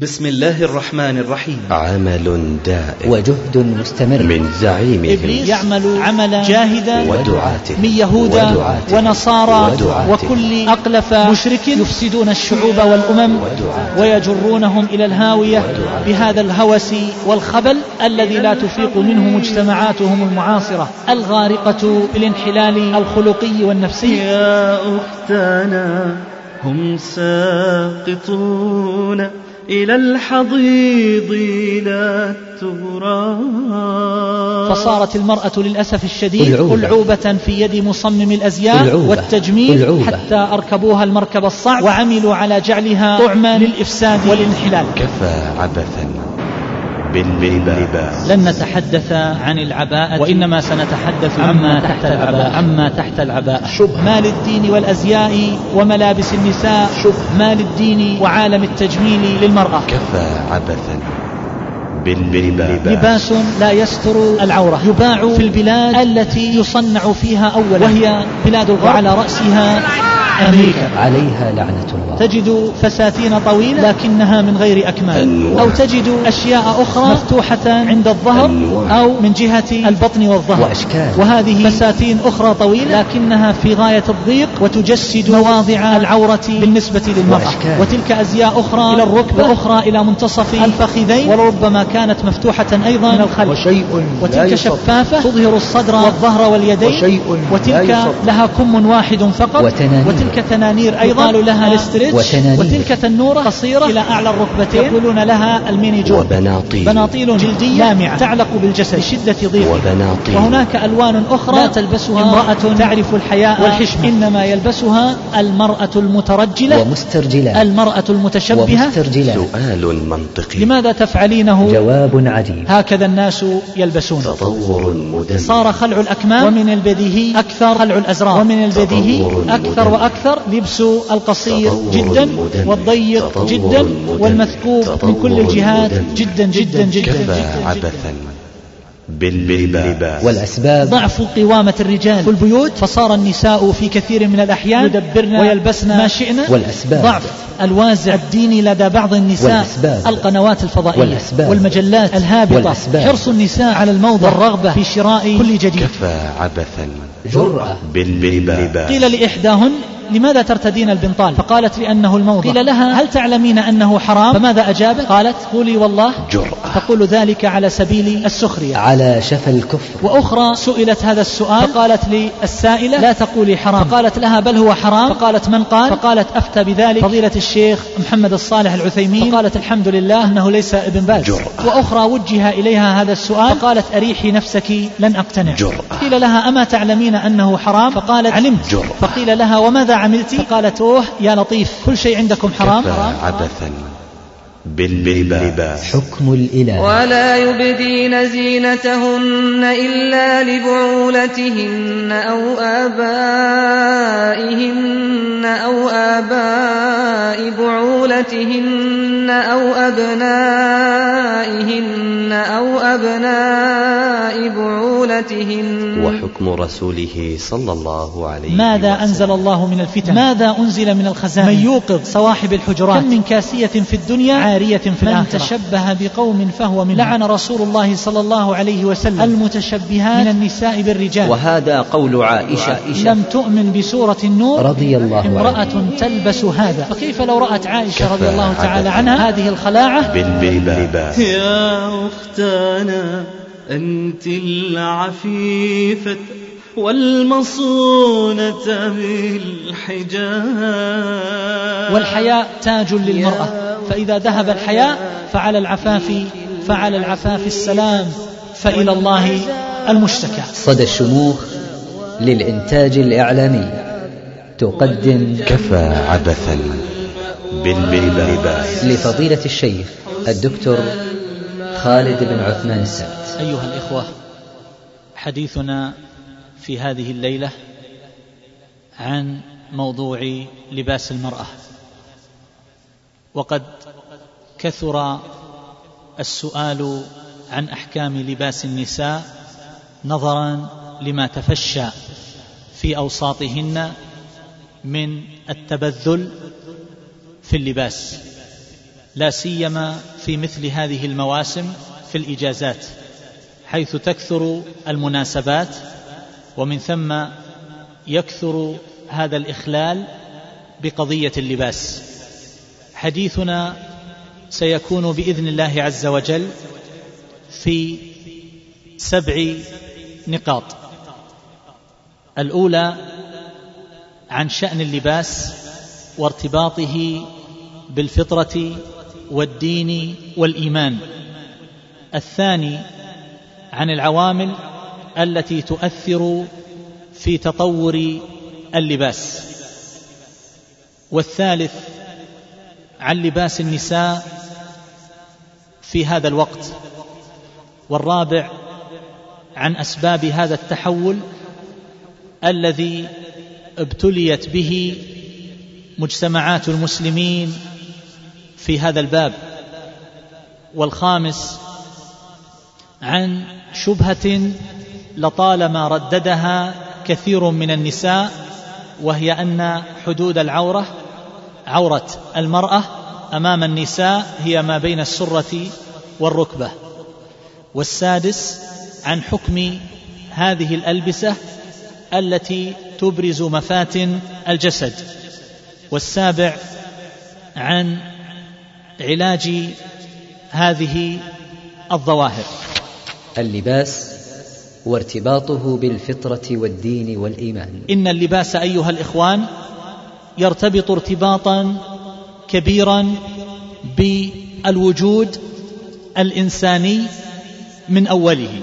بسم الله الرحمن الرحيم. عمل دائم. وجهد مستمر. من زعيمهم. إبليس يعمل عملا جاهدا. ودعاته من يهودا ودعاته ونصارى ودعاته وكل أقلف مشرك يفسدون الشعوب والأمم ويجرونهم إلى الهاوية بهذا الهوس والخبل الذي لا تفيق منه مجتمعاتهم المعاصرة. الغارقة بالانحلال الخلقي والنفسي. يا أختنا هم ساقطون. إلى الحضيض لا التراب فصارت المرأة للأسف الشديد ألعوبة. ألعوبة في يد مصمم الأزياء ألعوبة. والتجميل ألعوبة. حتى أركبوها المركب الصعب وعملوا على جعلها طعما للإفساد والانحلال كفى عبثا باللباس. لن نتحدث عن العباءة وإنما سنتحدث عما تحت العباءة. عما تحت العباءة. شبه ما للدين والأزياء وملابس النساء. شبه ما للدين وعالم التجميل للمرأة. كفى عبثا باللباس. لباس لا يستر العورة. يباع في البلاد التي يصنع فيها أولا. وهي بلاد الغرب. وعلى رأسها أمريكا. عليها لعنة الله. تجد فساتين طويلة لكنها من غير أكمام. أو تجد أشياء أخرى مفتوحة عند الظهر. أو من جهة البطن والظهر. وأشكال. وهذه فساتين أخرى طويلة لكنها في غاية الضيق وتجسد مواضع العورة بالنسبة للمرأة. وأشكال. وتلك أزياء أخرى إلى الركبة. وأخرى إلى منتصف الفخذين. ولربما كانت مفتوحة أيضا من الخلف. وشيء وتلك شفافة تظهر الصدر والظهر واليدين. وشيء وتلك لها كم واحد فقط. وتنانير. وتلك تنانير أيضا يقال لها ال stretch وتنانير. وتلك تنورة قصيرة إلى أعلى الركبتين يقولون لها ال mini jupe وبناطيل بناطيل جلدية لامعة تعلق بالجسد لشدة ضيقه وبناطيل وهناك ألوان أخرى لا تلبسها امرأة تعرف الحياء والحشمة. إنما يلبسها المرأة المترجلة ومسترجلات المرأة المتشبهة. ومسترجلات سؤال منطقي. لماذا تفعلينه؟ جواب عجيب. هكذا الناس يلبسون. تطور مدمر. صار خلع الأكمام ومن البديهي أكثر خلع الأزرار. ومن البديهي أكثر مدمر. وأكثر لبس القصير جدا. والضيق جدا. والمثقوب من كل الجهات مدمر. جدا جدا جدا كفى جدا عبثا باللباس. والأسباب. ضعف قوامة الرجال. في البيوت. فصار النساء في كثير من الأحيان يدبرن ويلبسن ما شئنا. والأسباب. ضعف الوازع. الديني لدى بعض النساء. والأسباب. القنوات الفضائية. والأسباب. والمجلات. الهابطة. والأسباب. حرص النساء على الموضة والرغبة. في شراء كل جديد. كفى عبثا. جرأة. باللباس. قيل لإحداهن لماذا ترتدين البنطال؟ فقالت لأنه الموضة قيل لها هل تعلمين أنه حرام؟ فماذا أجابت؟ قالت قولي والله. جرأة. تقول ذلك على سبيل السخرية. على شفا الكفر. وأخرى سئلت هذا السؤال فقالت لي السائلة لا تقولي حرام. فقالت لها بل هو حرام. فقالت من قال؟ فقالت أفتى بذلك. فضيلة الشيخ محمد الصالح العثيمين. فقالت الحمد لله أنه ليس ابن باز. جرأة. وأخرى وجه إليها هذا السؤال. فقالت أريحي نفسك لن أقتنع. جرأة. قيل لها أما تعلمين أنه حرام؟ فقالت علمت. جرأة. فقيل لها وماذا عملت؟ فقالت أوه يا لطيف كل شيء عندكم حرام؟ كفى عبثا. باللباس. حكم الإله. ولا يبدين زينتهن إلا لبعولتهن أو آبائهن أو آباء بعولتهن أو أبنائهن أو أبناء بعولتهن. وحكم رسوله صلى الله عليه ماذا وسلم. أنزل الله من الفتن؟ ماذا أنزل من الخزائن؟ من يوقظ صواحب الحجرات. كم من كاسية في الدنيا؟ عارية في الآخرة. من تشبه بقوم فهو من لعن رسول الله صلى الله عليه وسلم. المتشبهات من النساء بالرجال. وهذا قول عائشة. لم تؤمن بسورة النور. رضي الله عنها. امرأة تلبس هذا. فكيف لو رأت عائشة رضي الله تعالى. عنها؟ هذه الخلاعة. باللباس. يا أختنا أنت العفيفة. والمصونة بالحجاب. والحياء تاج للمرأة. فإذا ذهب الحياء فعلى العفاف فعلى العفاف السلام فإلى الله المشتكى. صدى الشموخ للإنتاج الإعلامي. تقدم كفى عبثا باللباس لفضيلة الشيخ الدكتور خالد بن عثمان السبت. أيها الإخوة حديثنا في هذه الليلة عن موضوع لباس المرأة. وقد كثر السؤال عن أحكام لباس النساء نظرا لما تفشى في أوساطهن من التبذل في اللباس لا سيما في مثل هذه المواسم في الإجازات حيث تكثر المناسبات ومن ثم يكثر هذا الإخلال بقضية اللباس. حديثنا سيكون بإذن الله عز وجل في سبع نقاط. الأولى عن شأن اللباس وارتباطه بالفطرة والدين والإيمان. الثاني عن العوامل التي تؤثر في تطور اللباس. والثالث عن لباس النساء في هذا الوقت. والرابع عن أسباب هذا التحول الذي ابتليت به مجتمعات المسلمين في هذا الباب. والخامس عن شبهة لطالما رددها كثير من النساء وهي أن حدود العورة عورة المرأة أمام النساء هي ما بين السرة والركبة. والسادس عن حكم هذه الألبسة التي تبرز مفاتن الجسد. والسابع عن علاج هذه الظواهر. اللباس وارتباطه بالفطرة والدين والإيمان. إن اللباس أيها الإخوان يرتبط ارتباطا كبيرا بالوجود الإنساني من أوله.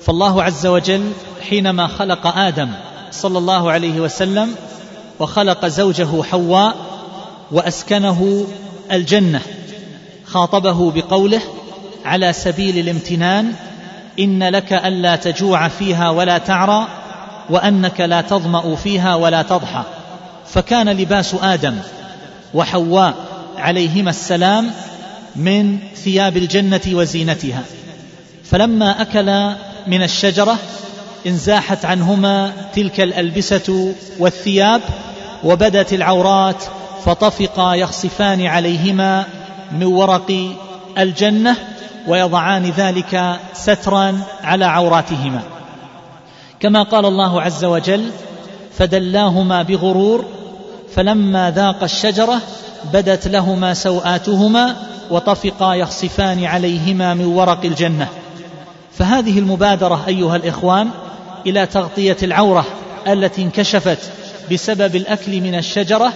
فالله عز وجل حينما خلق آدم صلى الله عليه وسلم وخلق زوجه حواء وأسكنه الجنة خاطبه بقوله على سبيل الامتنان إن لك ألا تجوع فيها ولا تعرى وأنك لا تظمأ فيها ولا تضحى. فكان لباس آدم وحواء عليهما السلام من ثياب الجنة وزينتها. فلما أكلا من الشجرة انزاحت عنهما تلك الألبسة والثياب وبدت العورات فطفقا يخصفان عليهما من ورق الجنة ويضعان ذلك سترا على عوراتهما. كما قال الله عز وجل فدلاهما بغرور فلما ذاق الشجرة بدت لهما سوآتهما وطفقا يخصفان عليهما من ورق الجنة. فهذه المبادرة أيها الإخوان إلى تغطية العورة التي انكشفت بسبب الأكل من الشجرة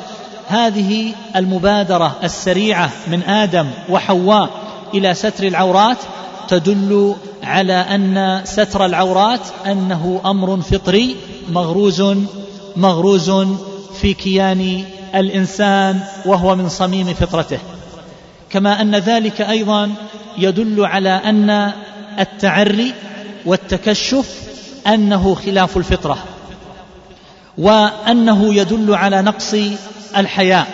هذه المبادرة السريعة من آدم وحواء إلى ستر العورات تدل على أن ستر العورات أنه أمر فطري مغروز مغروز في كيان الإنسان وهو من صميم فطرته. كما أن ذلك أيضا يدل على أن التعري والتكشف أنه خلاف الفطرة وأنه يدل على نقص الحياء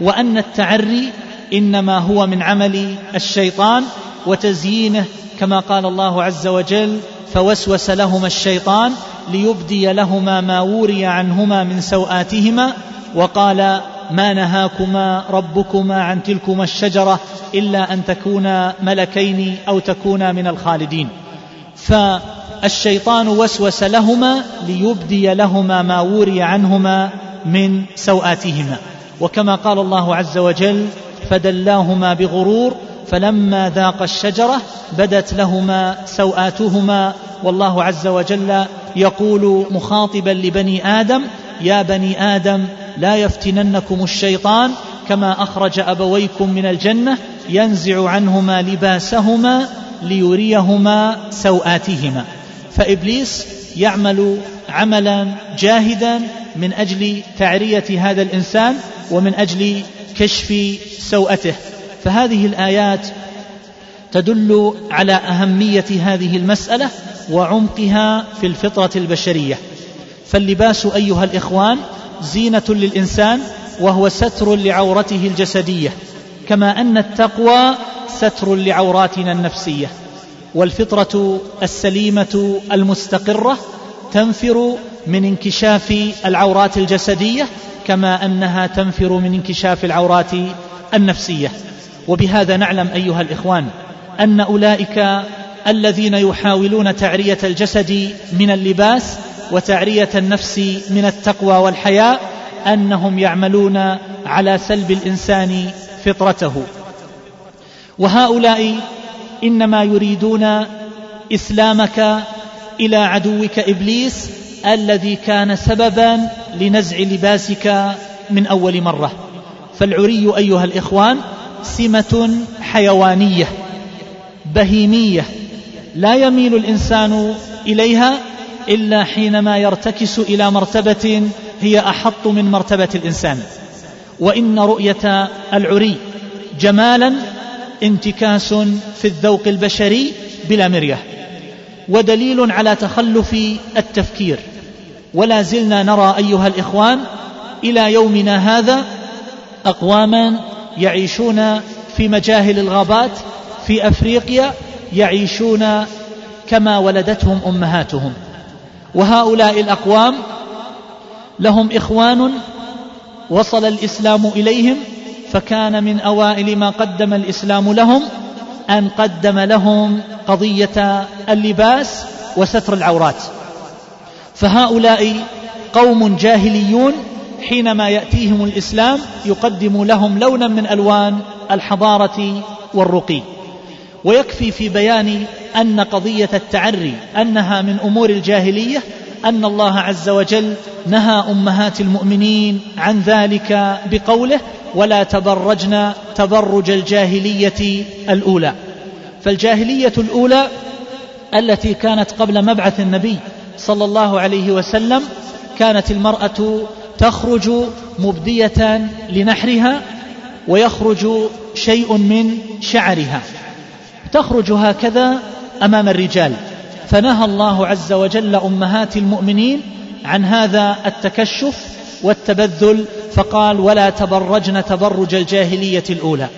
وأن التعري إنما هو من عمل الشيطان وتزيينه كما قال الله عز وجل فوسوس لهما الشيطان ليبدي لهما ما وري عنهما من سوآتهما وقال ما نهاكما ربكما عن تلكما الشجرة إلا أن تكونا ملكين أو تكونا من الخالدين. فالشيطان وسوس لهما ليبدي لهما ما وري عنهما من سوآتهما. وكما قال الله عز وجل فدلاهما بغرور فلما ذاق الشجرة بدت لهما سوآتهما. والله عز وجل يقول مخاطبا لبني آدم يا بني آدم لا يفتننكم الشيطان كما أخرج أبويكم من الجنة ينزع عنهما لباسهما ليريهما سوآتهما. فإبليس يعمل عملا جاهدا من أجل تعرية هذا الإنسان ومن أجل كشف سوءته. فهذه الآيات تدل على أهمية هذه المسألة وعمقها في الفطرة البشرية. فاللباس أيها الإخوان زينة للإنسان وهو ستر لعورته الجسدية كما أن التقوى ستر لعوراتنا النفسية. والفطرة السليمة المستقرة تنفر من انكشاف العورات الجسدية كما أنها تنفر من انكشاف العورات النفسية. وبهذا نعلم أيها الإخوان أن أولئك الذين يحاولون تعرية الجسد من اللباس وتعرية النفس من التقوى والحياء أنهم يعملون على سلب الإنسان فطرته. وهؤلاء إنما يريدون إسلامك إلى عدوك إبليس الذي كان سببا لنزع لباسك من أول مرة. فالعري أيها الإخوان سمة حيوانية بهيمية لا يميل الإنسان إليها إلا حينما يرتكس إلى مرتبة هي أحط من مرتبة الإنسان. وإن رؤية العري جمالا انتكاس في الذوق البشري بلا مرية. ودليل على تخلف التفكير. ولا زلنا نرى أيها الإخوان إلى يومنا هذا أقواما يعيشون في مجاهل الغابات في أفريقيا يعيشون كما ولدتهم أمهاتهم. وهؤلاء الأقوام لهم إخوان وصل الإسلام إليهم فكان من أوائل ما قدم الإسلام لهم أن قدم لهم قضية اللباس وستر العورات. فهؤلاء قوم جاهليون حينما يأتيهم الإسلام يقدم لهم لونا من ألوان الحضارة والرقي. ويكفي في بيان أن قضية التعري أنها من أمور الجاهلية أن الله عز وجل نهى أمهات المؤمنين عن ذلك بقوله ولا تبرجن تبرج الجاهلية الأولى. فالجاهلية الأولى التي كانت قبل مبعث النبي صلى الله عليه وسلم كانت المرأة تخرج مبدية لنحرها ويخرج شيء من شعرها. تخرج هكذا أمام الرجال. فنهى الله عز وجل أمهات المؤمنين عن هذا التكشف والتبذل فقال ولا تبرجن تبرج الجاهلية الأولى.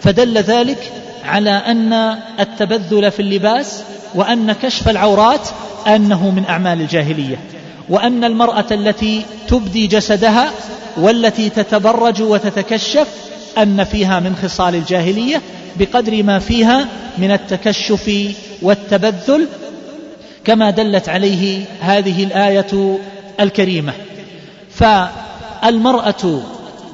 فدل ذلك على أن التبذل في اللباس وأن كشف العورات أنه من أعمال الجاهلية وأن المرأة التي تبدي جسدها والتي تتبرج وتتكشف أن فيها من خصال الجاهلية بقدر ما فيها من التكشف والتبذل كما دلت عليه هذه الآية الكريمة. فالمرأة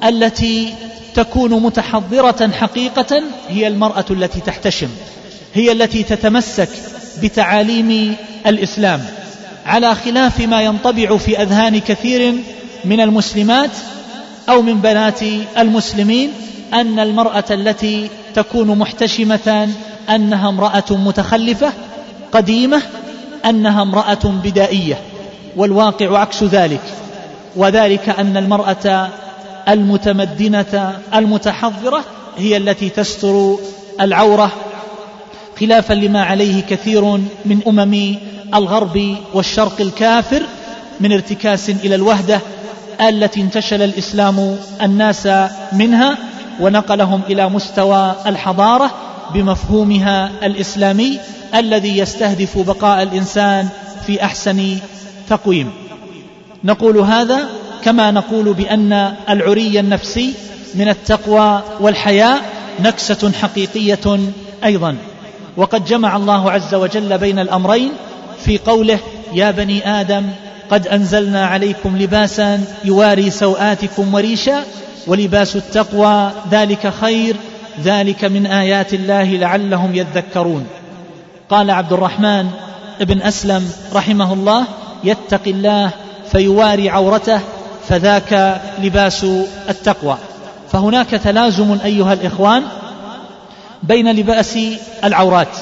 التي تكون متحضرة حقيقة هي المرأة التي تحتشم هي التي تتمسك بتعاليم الإسلام. على خلاف ما ينطبع في أذهان كثير من المسلمات أو من بنات المسلمين أن المرأة التي تكون محتشمة أنها امرأة متخلفة قديمة أنها امرأة بدائية والواقع عكس ذلك وذلك أن المرأة المتمدنة المتحضرة هي التي تستر العورة خلافا لما عليه كثير من أمم الغرب والشرق الكافر من ارتكاس إلى الوهدة التي انتشل الإسلام الناس منها ونقلهم إلى مستوى الحضارة بمفهومها الإسلامي الذي يستهدف بقاء الإنسان في أحسن تقويم. نقول هذا كما نقول بأن العري النفسي من التقوى والحياء نكسة حقيقية أيضا. وقد جمع الله عز وجل بين الأمرين في قوله يا بني آدم قد أنزلنا عليكم لباسا يواري سوآتكم وريشا ولباس التقوى ذلك خير ذلك من آيات الله لعلهم يذكرون. قال عبد الرحمن بن أسلم رحمه الله يتق الله فيواري عورته فذاك لباس التقوى. فهناك تلازم أيها الإخوان بين لباس العورات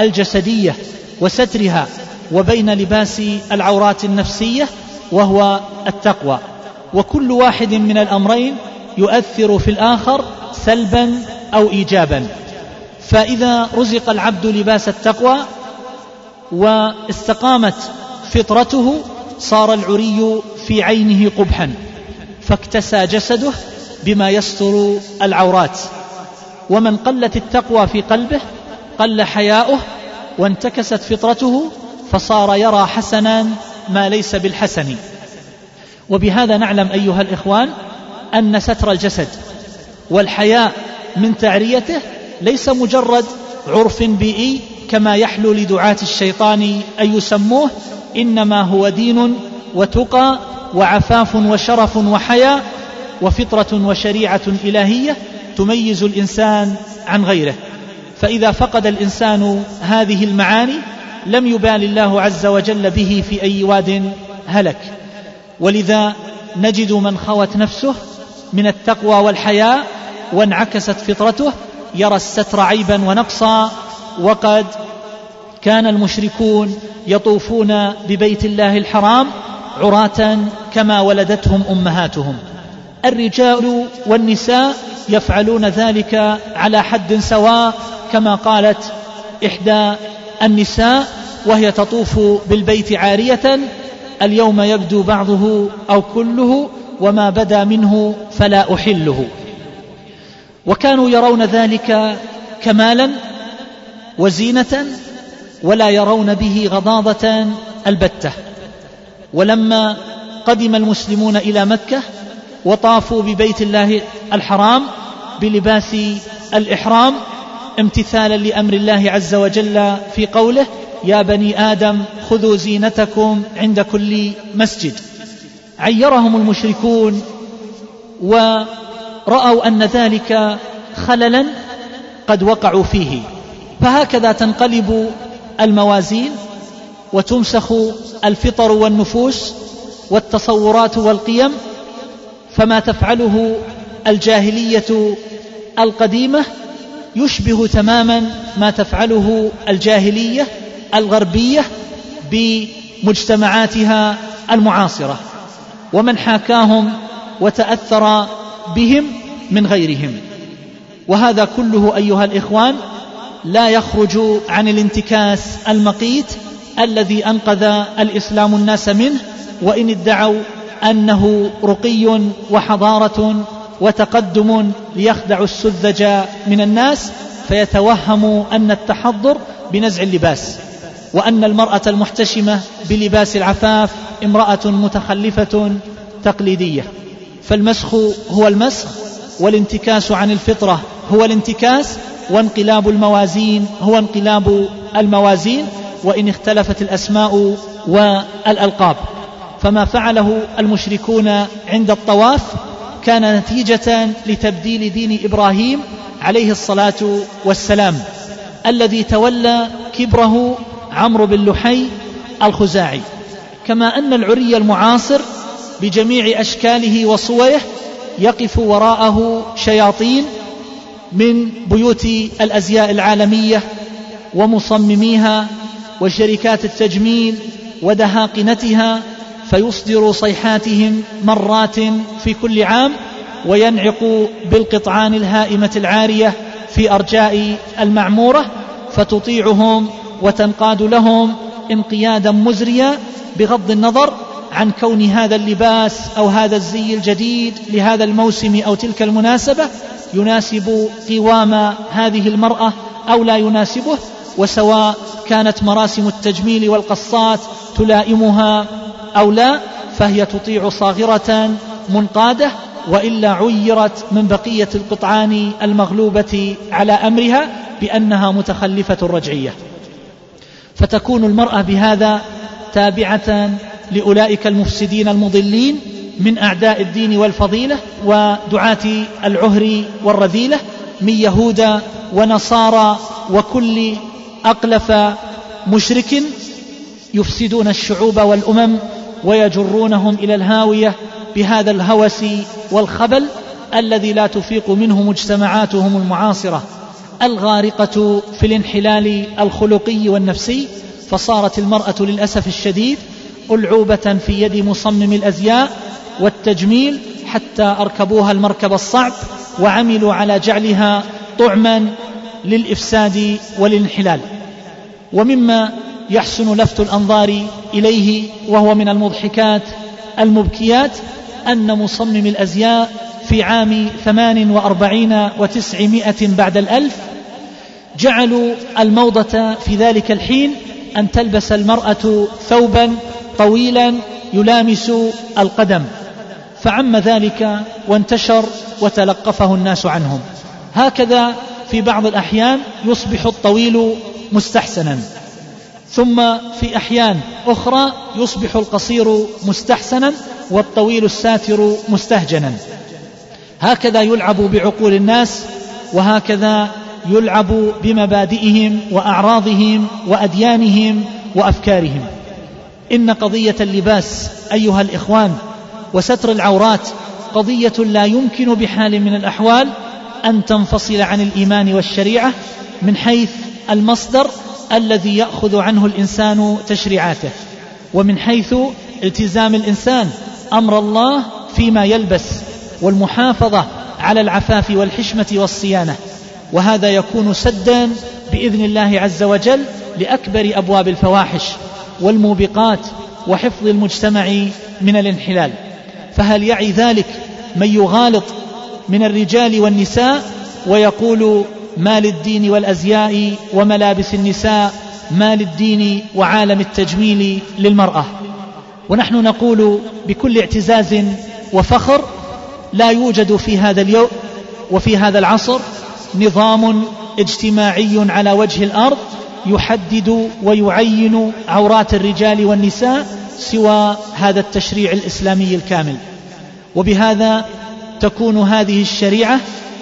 الجسدية وسترها وبين لباس العورات النفسية وهو التقوى. وكل واحد من الأمرين يؤثر في الآخر سلبا أو ايجابا. فإذا رزق العبد لباس التقوى واستقامت فطرته صار العري في عينه قبحا. فاكتسى جسده بما يستر العورات. ومن قلت التقوى في قلبه قل حياؤه وانتكست فطرته فصار يرى حسنا ما ليس بالحسن. وبهذا نعلم أيها الإخوان أن ستر الجسد والحياء من تعريته ليس مجرد عرف بيئي كما يحلو لدعاة الشيطان أن يسموه إنما هو دين وتقى وعفاف وشرف وحياء وفطرة وشريعة إلهية تميز الإنسان عن غيره. فإذا فقد الإنسان هذه المعاني لم يبال الله عز وجل به في أي واد هلك. ولذا نجد من خوت نفسه من التقوى والحياء وانعكست فطرته يرى الستر عيبا ونقصا وقد كان المشركون يطوفون ببيت الله الحرام عراة كما ولدتهم أمهاتهم. الرجال والنساء يفعلون ذلك على حد سواء كما قالت إحدى النساء وهي تطوف بالبيت عارية اليوم يبدو بعضه أو كله وما بدا منه فلا أحله. وكانوا يرون ذلك كمالا وزينة ولا يرون به غضاضة البتة. ولما قدم المسلمون إلى مكة وطافوا ببيت الله الحرام بلباس الإحرام امتثالا لأمر الله عز وجل في قوله يا بني آدم خذوا زينتكم عند كل مسجد عيرهم المشركون وراوا أن ذلك خللا قد وقعوا فيه. فهكذا تنقلب الموازين وتمسخ الفطر والنفوس والتصورات والقيم فما تفعله الجاهلية القديمة يشبه تماما ما تفعله الجاهلية الغربية بمجتمعاتها المعاصرة. ومن حاكاهم وتأثر بهم من غيرهم. وهذا كله أيها الإخوان لا يخرج عن الانتكاس المقيت الذي أنقذ الإسلام الناس منه وإن ادعوا أنه رقي وحضارة وتقدم ليخدعوا السذج من الناس فيتوهم أن التحضر بنزع اللباس وأن المرأة المحتشمة بلباس العفاف امرأة متخلفة تقليدية. فالمسخ هو المسخ والانتكاس عن الفطرة هو الانتكاس وانقلاب الموازين هو انقلاب الموازين وإن اختلفت الأسماء والألقاب. فما فعله المشركون عند الطواف كان نتيجة لتبديل دين إبراهيم عليه الصلاة والسلام الذي تولى كبره عمرو بن لحي الخزاعي. كما أن العري المعاصر بجميع أشكاله وصوره يقف وراءه شياطين من بيوت الأزياء العالمية ومصمميها وشركات التجميل ودهاقنتها فيصدر صيحاتهم مرات في كل عام وينعق بالقطعان الهائمة العارية في أرجاء المعمورة فتطيعهم وتنقاد لهم انقيادا مزريا بغض النظر عن كون هذا اللباس أو هذا الزي الجديد لهذا الموسم أو تلك المناسبة يناسب قوام هذه المرأة أو لا يناسبه وسواء كانت مراسم التجميل والقصات تلائمها أو لا فهي تطيع صاغرة منقادة وإلا عيرت من بقية القطعان المغلوبة على أمرها بأنها متخلفة رجعية. فتكون المرأة بهذا تابعة لأولئك المفسدين المضلين من أعداء الدين والفضيلة ودعاة العهر والرذيلة من يهود ونصارى وكل أقلف مشرك يفسدون الشعوب والأمم ويجرونهم إلى الهاوية بهذا الهوس والخبل الذي لا تفيق منه مجتمعاتهم المعاصرة. الغارقة في الانحلال الخلقي والنفسي فصارت المرأة للأسف الشديد ألعوبة في يد مصمم الأزياء والتجميل حتى أركبوها المركب الصعب وعملوا على جعلها طعما للإفساد والانحلال. ومما يحسن لفت الأنظار إليه وهو من المضحكات المبكيات أن مصمم الأزياء في عام ثمان وأربعين وتسعمائة بعد الألف جعلوا الموضة في ذلك الحين أن تلبس المرأة ثوبا طويلا يلامس القدم. فعم ذلك وانتشر وتلقفه الناس عنهم. هكذا في بعض الأحيان يصبح الطويل مستحسنا. ثم في أحيان أخرى يصبح القصير مستحسنا والطويل الساتر مستهجنا. هكذا يلعب بعقول الناس وهكذا يلعب بمبادئهم وأعراضهم وأديانهم وأفكارهم. إن قضية اللباس أيها الإخوان وستر العورات قضية لا يمكن بحال من الأحوال أن تنفصل عن الإيمان والشريعة من حيث المصدر الذي يأخذ عنه الإنسان تشريعاته ومن حيث التزام الإنسان أمر الله فيما يلبس والمحافظة على العفاف والحشمة والصيانة. وهذا يكون سدا بإذن الله عز وجل لأكبر أبواب الفواحش. والموبقات وحفظ المجتمع من الانحلال. فهل يعي ذلك من يغالط من الرجال والنساء ويقول ما للدين والأزياء وملابس النساء ما للدين وعالم التجميل للمرأة؟ ونحن نقول بكل اعتزاز وفخر لا يوجد في هذا اليوم وفي هذا العصر نظام اجتماعي على وجه الأرض يحدد ويعين عورات الرجال والنساء سوى هذا التشريع الإسلامي الكامل. وبهذا تكون هذه الشريعة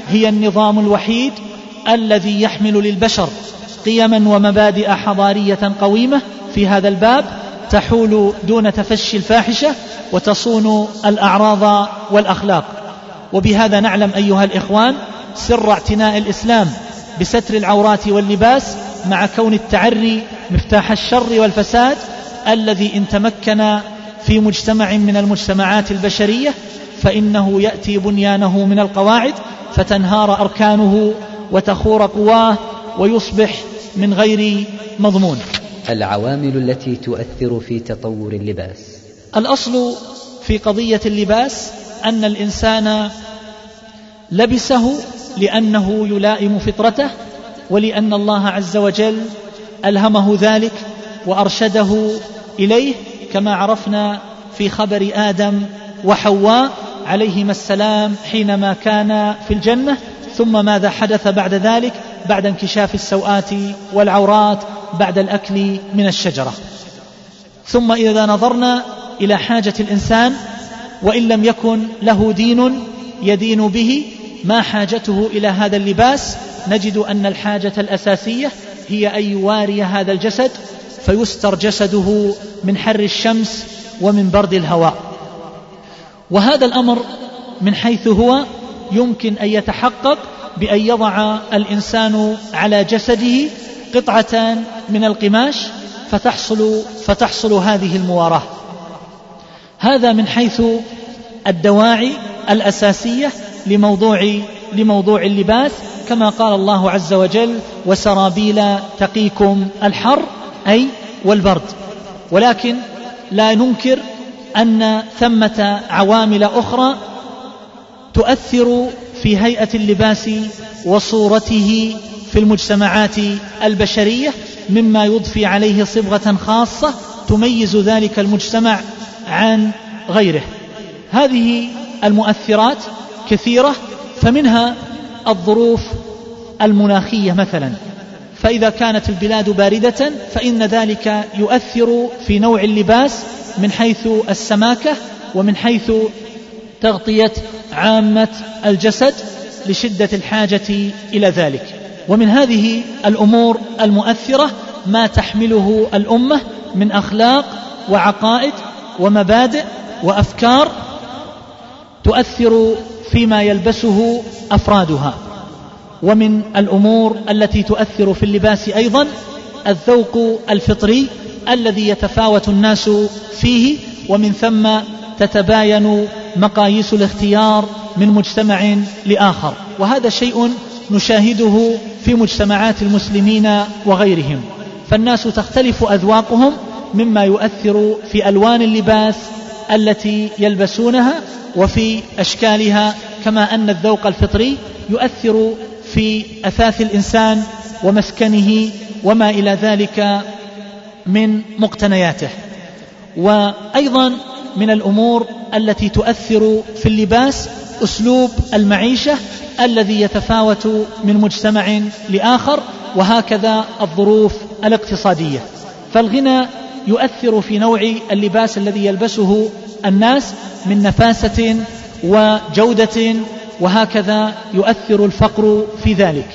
هي النظام الوحيد الذي يحمل للبشر قيما ومبادئ حضارية قويمة في هذا الباب تحول دون تفشي الفاحشة وتصون الأعراض والأخلاق. وبهذا نعلم أيها الإخوان سر اعتناء الإسلام بستر العورات واللباس مع كون التعري مفتاح الشر والفساد الذي إن تمكن في مجتمع من المجتمعات البشرية فإنه يأتي بنيانه من القواعد فتنهار أركانه وتخور قواه ويصبح من غير مضمون. العوامل التي تؤثر في تطور اللباس. الأصل في قضية اللباس أن الإنسان لبسه لأنه يلائم فطرته ولأن الله عز وجل ألهمه ذلك وأرشده إليه كما عرفنا في خبر آدم وحواء عليهما السلام حينما كان في الجنة ثم ماذا حدث بعد ذلك؟ بعد انكشاف السوآت والعورات بعد الأكل من الشجرة. ثم إذا نظرنا إلى حاجة الإنسان وإن لم يكن له دين يدين به ما حاجته إلى هذا اللباس؟ نجد أن الحاجة الأساسية هي أن يواري هذا الجسد فيستر جسده من حر الشمس ومن برد الهواء. وهذا الأمر من حيث هو يمكن أن يتحقق بأن يضع الإنسان على جسده قطعة من القماش فتحصل فتحصل هذه المواراة. هذا من حيث الدواعي الأساسية لموضوع لموضوع اللباس كما قال الله عز وجل وسرابيل تقيكم الحر أي والبرد ولكن لا ننكر أن ثمة عوامل أخرى تؤثر في هيئة اللباس وصورته في المجتمعات البشرية مما يضفي عليه صبغة خاصة تميز ذلك المجتمع عن غيره. هذه المؤثرات كثيرة فمنها الظروف المناخية مثلا. فإذا كانت البلاد باردة فإن ذلك يؤثر في نوع اللباس من حيث السماكة ومن حيث تغطية عامة الجسد لشدة الحاجة إلى ذلك. ومن هذه الأمور المؤثرة ما تحمله الأمة من أخلاق وعقائد ومبادئ وأفكار تؤثر فيما يلبسه أفرادها. ومن الأمور التي تؤثر في اللباس أيضا الذوق الفطري الذي يتفاوت الناس فيه ومن ثم تتباين مقاييس الاختيار من مجتمع لآخر. وهذا شيء نشاهده في مجتمعات المسلمين وغيرهم. فالناس تختلف أذواقهم مما يؤثر في ألوان اللباس التي يلبسونها وفي أشكالها كما أن الذوق الفطري يؤثر في أثاث الإنسان ومسكنه وما إلى ذلك من مقتنياته. وأيضا من الأمور التي تؤثر في اللباس أسلوب المعيشة الذي يتفاوت من مجتمع لآخر وهكذا الظروف الاقتصادية. فالغنى يؤثر في نوع اللباس الذي يلبسه الناس من نفاسة وجودة وهكذا يؤثر الفقر في ذلك.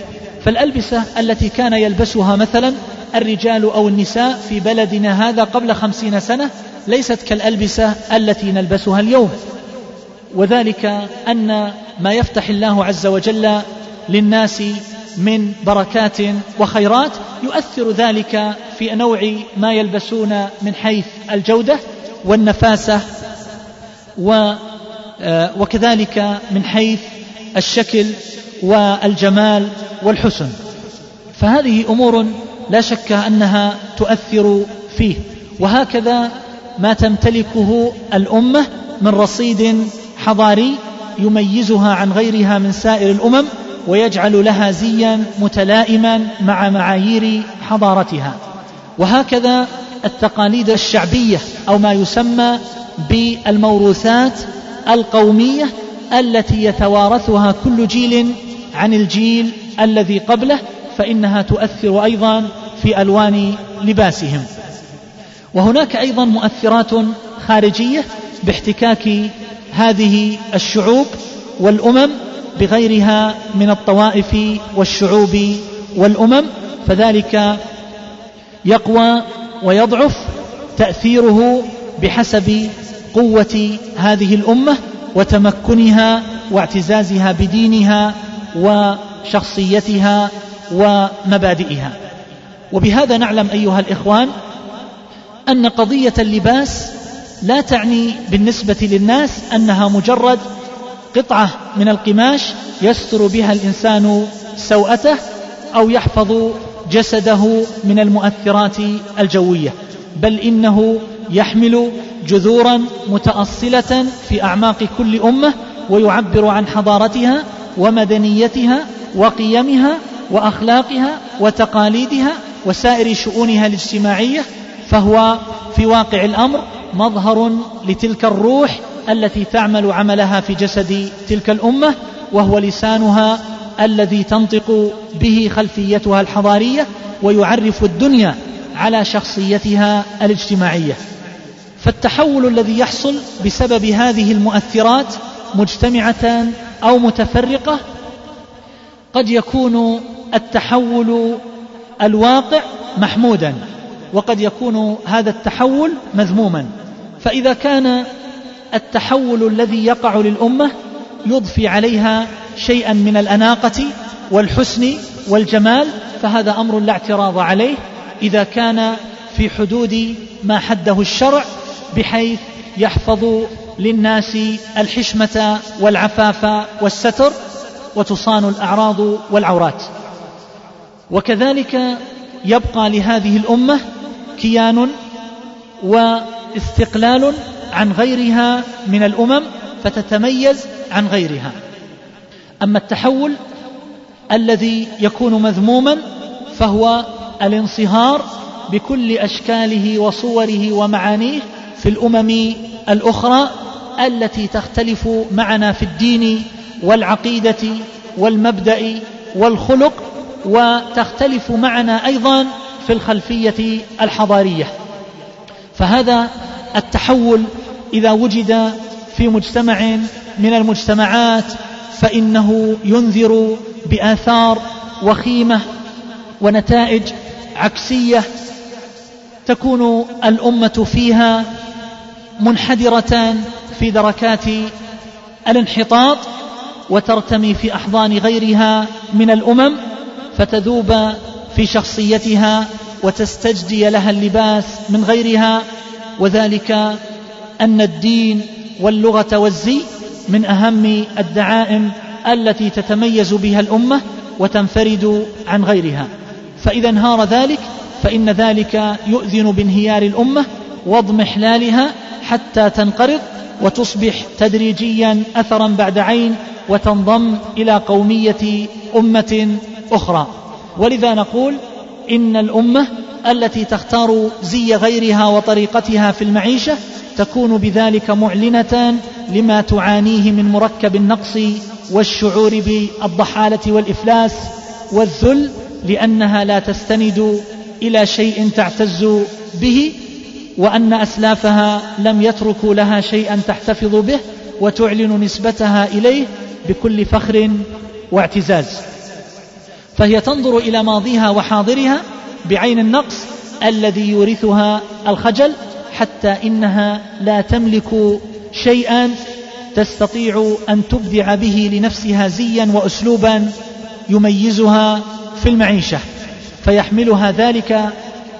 فالألبسة التي كان يلبسها مثلا الرجال أو النساء في بلدنا هذا قبل خمسين سنة ليست كالألبسة التي نلبسها اليوم. وذلك أن ما يفتح الله عز وجل للناس من بركات وخيرات يؤثر ذلك في نوع ما يلبسون من حيث الجودة والنفاسة آه، وكذلك من حيث الشكل والجمال والحسن. فهذه أمور لا شك أنها تؤثر فيه. وهكذا ما تمتلكه الأمة من رصيد حضاري يميزها عن غيرها من سائر الأمم ويجعل لها زيا متلائما مع معايير حضارتها. وهكذا التقاليد الشعبية أو ما يسمى بالموروثات القومية التي يتوارثها كل جيل عن الجيل الذي قبله فإنها تؤثر أيضا في ألوان لباسهم. وهناك أيضا مؤثرات خارجية باحتكاك هذه الشعوب والأمم بغيرها من الطوائف والشعوب والأمم فذلك يقوى ويضعف تأثيره بحسب قوة هذه الأمة وتمكنها واعتزازها بدينها وشخصيتها ومبادئها. وبهذا نعلم أيها الإخوان أن قضية اللباس لا تعني بالنسبة للناس أنها مجرد قطعة من القماش يستر بها الإنسان سوءته أو يحفظ جسده من المؤثرات الجوية بل إنه يحمل جذورا متأصلة في أعماق كل أمة ويعبر عن حضارتها ومدنيتها وقيمها وأخلاقها وتقاليدها وسائر شؤونها الاجتماعية فهو في واقع الأمر مظهر لتلك الروح التي تعمل عملها في جسد تلك الأمة وهو لسانها الذي تنطق به خلفيتها الحضارية ويعرف الدنيا على شخصيتها الاجتماعية. فالتحول الذي يحصل بسبب هذه المؤثرات مجتمعه أو متفرقة قد يكون التحول الواقع محمودا وقد يكون هذا التحول مذموما. فإذا كان التحول الذي يقع للأمة يضفي عليها شيئا من الأناقة والحسن والجمال فهذا أمر لا اعتراض عليه. إذا كان في حدود ما حده الشرع بحيث يحفظ للناس الحشمة والعفاف والستر وتصان الأعراض والعورات. وكذلك يبقى لهذه الأمة كيان واستقلال عن غيرها من الأمم فتتميز عن غيرها. أما التحول الذي يكون مذموما فهو الانصهار بكل أشكاله وصوره ومعانيه في الأمم الأخرى التي تختلف معنا في الدين والعقيدة والمبدأ والخلق وتختلف معنا أيضا في الخلفية الحضارية. فهذا التحول إذا وجد في مجتمع من المجتمعات فإنه ينذر بآثار وخيمة ونتائج عكسية تكون الأمة فيها منحدرة في دركات الانحطاط وترتمي في أحضان غيرها من الأمم فتذوب في شخصيتها وتستجدي لها اللباس من غيرها وذلك أن الدين واللغة والزي من أهم الدعائم التي تتميز بها الأمة وتنفرد عن غيرها. فإذا انهار ذلك فإن ذلك يؤذن بانهيار الأمة واضمحلالها حتى تنقرض وتصبح تدريجيا اثرا بعد عين وتنضم إلى قومية أمة أخرى. ولذا نقول إن الأمة التي تختار زي غيرها وطريقتها في المعيشة تكون بذلك معلنة لما تعانيه من مركب النقص والشعور بالضحالة والإفلاس والذل لأنها لا تستند إلى شيء تعتز به وأن أسلافها لم يتركوا لها شيئا تحتفظ به وتعلن نسبتها إليه بكل فخر واعتزاز. فهي تنظر إلى ماضيها وحاضرها بعين النقص الذي يورثها الخجل حتى إنها لا تملك شيئا تستطيع أن تبدع به لنفسها زيا وأسلوبا يميزها في المعيشة. فيحملها ذلك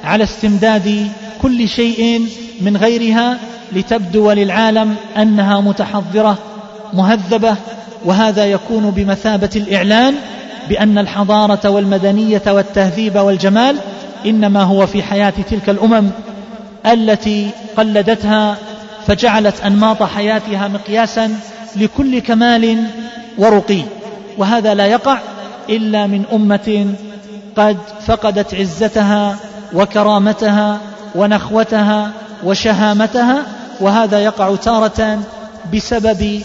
على استمداد كل شيء من غيرها لتبدو للعالم أنها متحضرة مهذبة. وهذا يكون بمثابة الإعلان بأن الحضارة والمدنية والتهذيب والجمال إنما هو في حياة تلك الأمم التي قلدتها فجعلت أنماط حياتها مقياسا لكل كمال ورقي وهذا لا يقع إلا من أمة قد فقدت عزتها وكرامتها ونخوتها وشهامتها وهذا يقع تارة بسبب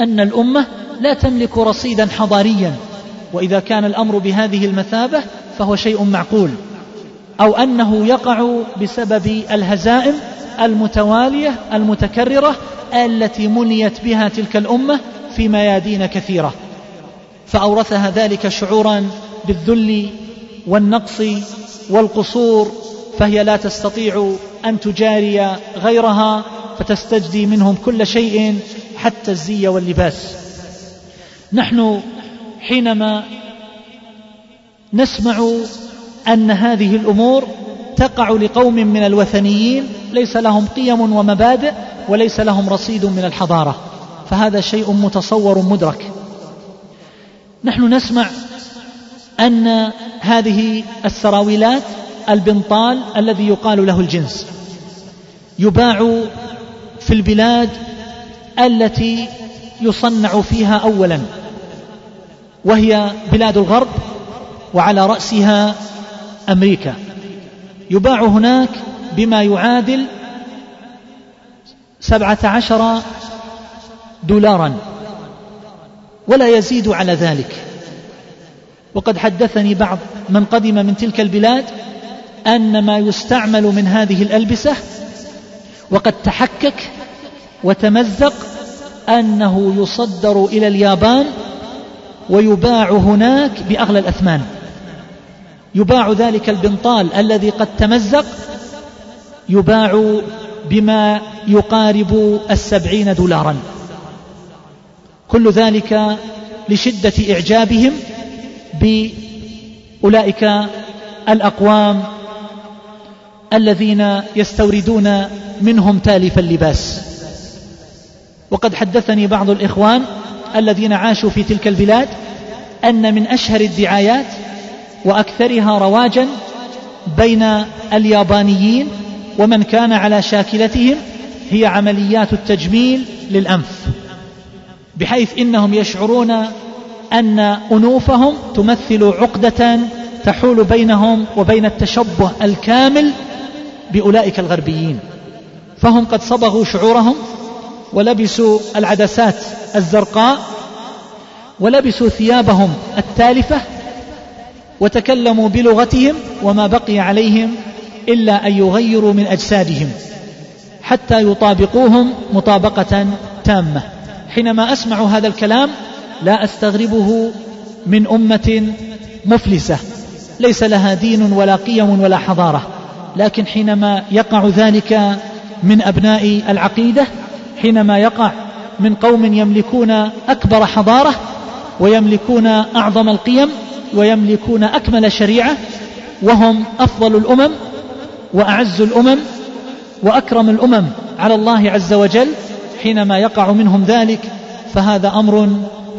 أن الأمة لا تملك رصيدا حضاريا وإذا كان الأمر بهذه المثابة فهو شيء معقول. أو أنه يقع بسبب الهزائم المتوالية المتكررة التي منيت بها تلك الأمة في ميادين كثيرة. فأورثها ذلك شعورا بالذل والنقص والقصور فهي لا تستطيع أن تجاري غيرها فتستجدي منهم كل شيء حتى الزي واللباس. نحن حينما نسمع أن هذه الأمور تقع لقوم من الوثنيين ليس لهم قيم ومبادئ وليس لهم رصيد من الحضارة. فهذا شيء متصور مدرك. نحن نسمع أن هذه السراويلات البنطال الذي يقال له الجنس يباع في البلاد التي يصنع فيها أولا وهي بلاد الغرب وعلى رأسها أمريكا. يباع هناك بما يعادل سبعة عشر دولارا. ولا يزيد على ذلك. وقد حدثني بعض من قدم من تلك البلاد أن ما يستعمل من هذه الألبسة وقد تحكك وتمزق أنه يصدر إلى اليابان ويباع هناك بأغلى الأثمان. يباع ذلك البنطال الذي قد تمزق يباع بما يقارب السبعين دولارا. كل ذلك لشدة إعجابهم بأولئك الأقوام الذين يستوردون منهم تالف اللباس. وقد حدثني بعض الإخوان الذين عاشوا في تلك البلاد أن من أشهر الدعايات وأكثرها رواجا بين اليابانيين ومن كان على شاكلتهم هي عمليات التجميل للأنف. بحيث إنهم يشعرون أن أنوفهم تمثل عقدة تحول بينهم وبين التشبه الكامل بأولئك الغربيين. فهم قد صبغوا شعورهم ولبسوا العدسات الزرقاء ولبسوا ثيابهم التالفة وتكلموا بلغتهم وما بقي عليهم إلا أن يغيروا من أجسادهم حتى يطابقوهم مطابقة تامة. حينما أسمع هذا الكلام لا أستغربه من أمة مفلسة. ليس لها دين ولا قيم ولا حضارة. لكن حينما يقع ذلك من أبناء العقيدة حينما يقع من قوم يملكون أكبر حضارة ويملكون أعظم القيم ويملكون أكمل شريعة وهم أفضل الأمم وأعز الأمم وأكرم الأمم على الله عز وجل حينما يقع منهم ذلك فهذا أمر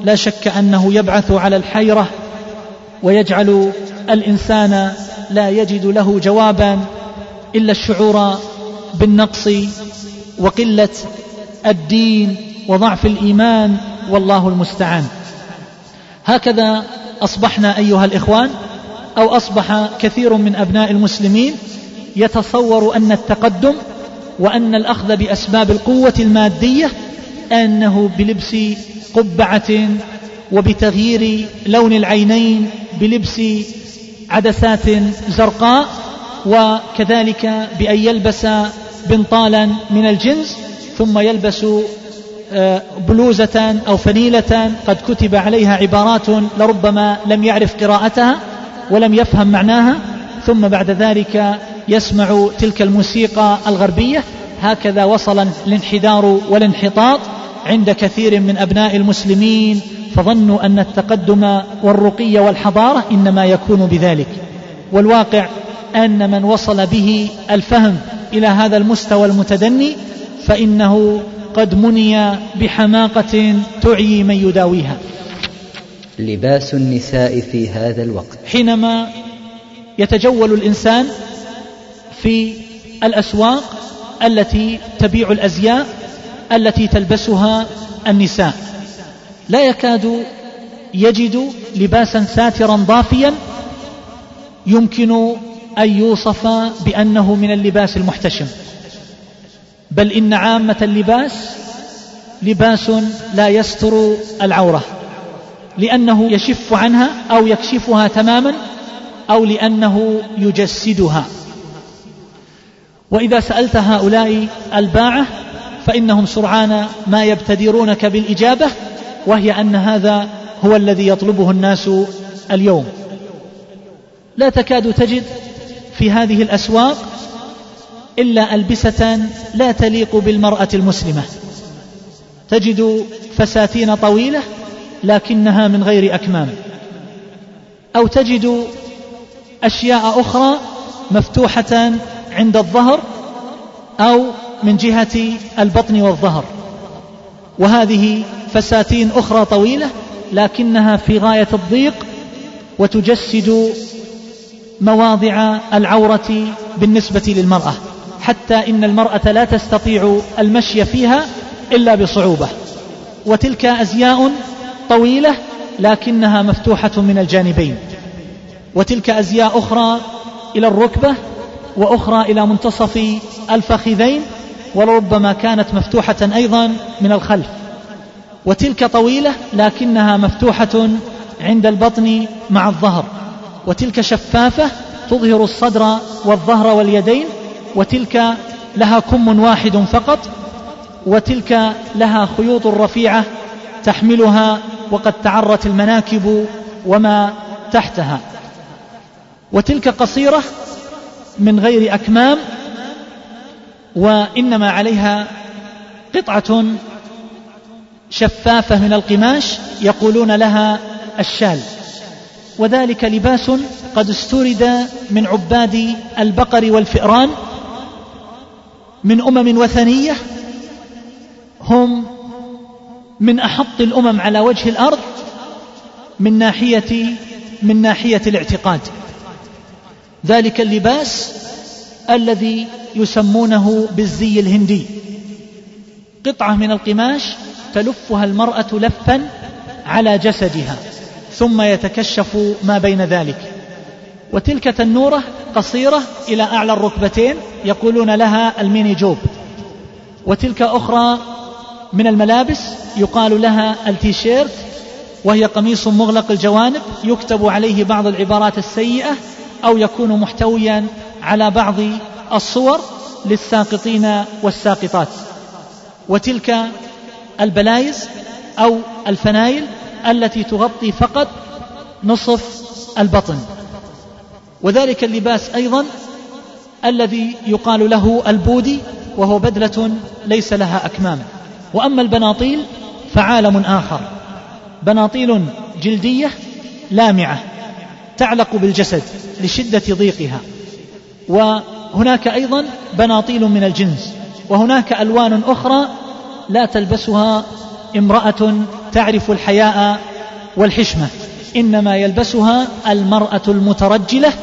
لا شك أنه يبعث على الحيرة ويجعل الإنسان لا يجد له جوابا إلا الشعور بالنقص وقلة الدين وضعف الإيمان والله المستعان. هكذا أصبحنا أيها الإخوان أو أصبح كثير من أبناء المسلمين يتصور أن التقدم وأن الأخذ بأسباب القوة المادية أنه بلبس قبعة وبتغيير لون العينين بلبس عدسات زرقاء وكذلك بأن يلبس بنطالا من الجنس ثم يلبس بلوزة أو فنيلة قد كتب عليها عبارات لربما لم يعرف قراءتها ولم يفهم معناها ثم بعد ذلك يسمع تلك الموسيقى الغربية. هكذا وصل الانحدار والانحطاط عند كثير من أبناء المسلمين فظنوا أن التقدم والرقي والحضارة إنما يكون بذلك. والواقع أن من وصل به الفهم إلى هذا المستوى المتدني فإنه قد مني بحماقة تعيي من يداويها. لباس النساء في هذا الوقت. حينما يتجول الإنسان في الأسواق التي تبيع الأزياء التي تلبسها النساء لا يكاد يجد لباسا ساترا ضافيا يمكن أن يوصف بأنه من اللباس المحتشم. بل إن عامة اللباس لباس لا يستر العورة لأنه يشف عنها أو يكشفها تماما أو لأنه يجسدها. وإذا سألت هؤلاء الباعة فإنهم سرعان ما يبتدرونك بالإجابة وهي أن هذا هو الذي يطلبه الناس اليوم. لا تكاد تجد في هذه الأسواق إلا ألبسة لا تليق بالمرأة المسلمة. تجد فساتين طويلة لكنها من غير أكمام. أو تجد أشياء أخرى مفتوحة عند الظهر أو من جهة البطن والظهر. وهذه فساتين أخرى طويلة لكنها في غاية الضيق وتجسد مواضع العورة بالنسبة للمرأة. حتى إن المرأة لا تستطيع المشي فيها إلا بصعوبة. وتلك أزياء طويلة لكنها مفتوحة من الجانبين. وتلك أزياء أخرى إلى الركبة وأخرى إلى منتصف الفخذين ولربما كانت مفتوحة أيضا من الخلف. وتلك طويلة لكنها مفتوحة عند البطن مع الظهر. وتلك شفافة تظهر الصدر والظهر واليدين وتلك لها كم واحد فقط وتلك لها خيوط رفيعة تحملها وقد تعرت المناكب وما تحتها. وتلك قصيرة من غير أكمام وإنما عليها قطعة شفافة من القماش يقولون لها الشال. وذلك لباس قد استورد من عباد البقر والفئران من أمم وثنية هم من أحط الأمم على وجه الأرض من ناحية من ناحية الاعتقاد. ذلك اللباس الذي يسمونه بالزي الهندي. قطعة من القماش تلفها المرأة لفا على جسدها ثم يتكشف ما بين ذلك. وتلك تنورة قصيرة إلى أعلى الركبتين يقولون لها الميني جوب. وتلك أخرى من الملابس يقال لها التيشيرت وهي قميص مغلق الجوانب يكتب عليه بعض العبارات السيئة أو يكون محتويا على بعض الصور للساقطين والساقطات. وتلك البلايز أو الفنايل التي تغطي فقط نصف البطن. وذلك اللباس أيضا الذي يقال له ال body وهو بدلة ليس لها أكمام. وأما البناطيل فعالم آخر. بناطيل جلدية لامعة تعلق بالجسد لشدة ضيقها. وهناك أيضا بناطيل من الجنس. وهناك ألوان أخرى لا تلبسها امرأة تعرف الحياء والحشمة. إنما يلبسها المرأة المترجلة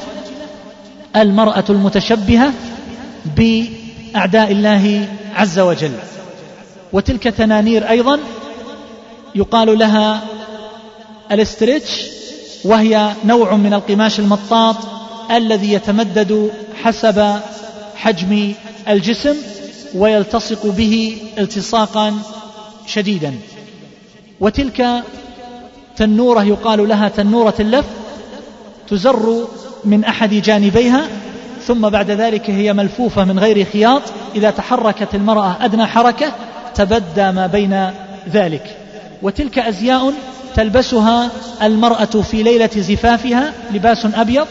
المرأة المتشبهة بأعداء الله عز وجل. وتلك تنانير أيضا يقال لها الاسترتش وهي نوع من القماش المطاط الذي يتمدد حسب حجم الجسم ويلتصق به التصاقا شديدا. وتلك تنورة يقال لها تنورة اللف تزر من أحد جانبيها ثم بعد ذلك هي ملفوفة من غير خياط إذا تحركت المرأة أدنى حركة تبدى ما بين ذلك. وتلك أزياء تلبسها المرأة في ليلة زفافها لباس أبيض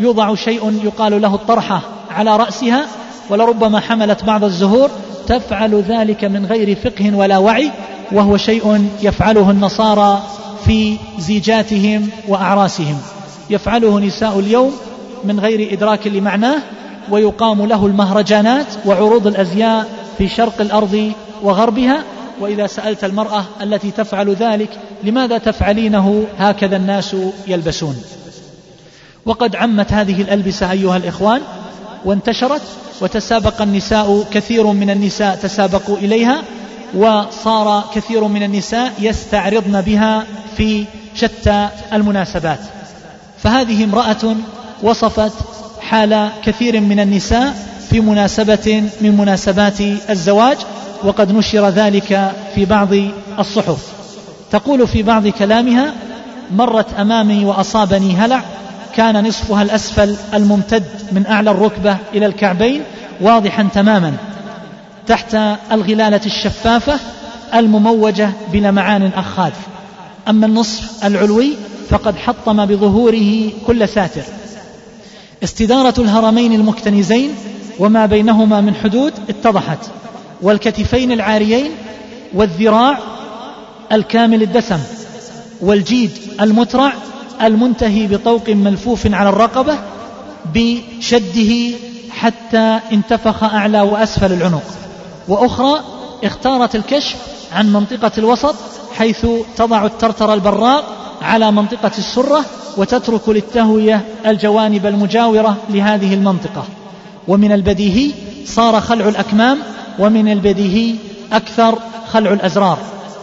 يوضع شيء يقال له الطرحة على رأسها ولربما حملت بعض الزهور تفعل ذلك من غير فقه ولا وعي وهو شيء يفعله النصارى في زيجاتهم وأعراسهم. يفعله نساء اليوم من غير إدراك لمعناه ويقام له المهرجانات وعروض الأزياء في شرق الأرض وغربها. وإذا سألت المرأة التي تفعل ذلك لماذا تفعلينه؟ هكذا الناس يلبسون. وقد عمت هذه الألبسة أيها الإخوان وانتشرت وتسابق النساء كثير من النساء تسابقوا إليها وصار كثير من النساء يستعرضن بها في شتى المناسبات. فهذه امرأة وصفت حال كثير من النساء في مناسبة من مناسبات الزواج وقد نشر ذلك في بعض الصحف. تقول في بعض كلامها مرت أمامي وأصابني هلع كان نصفها الأسفل الممتد من أعلى الركبة إلى الكعبين واضحا تماما تحت الغلالة الشفافة المموجة بلمعان أخاذ. أما النصف العلوي فقد حطم بظهوره كل ساتر استدارة الهرمين المكتنزين وما بينهما من حدود اتضحت والكتفين العاريين والذراع الكامل الدسم والجيد المترع المنتهي بطوق ملفوف على الرقبة بشده حتى انتفخ أعلى وأسفل العنق. وأخرى اختارت الكشف عن منطقة الوسط حيث تضع الترتر البراق على منطقة السرة وتترك للتهوية الجوانب المجاورة لهذه المنطقة. ومن البديهي صار خلع الأكمام ومن البديهي أكثر خلع الأزرار.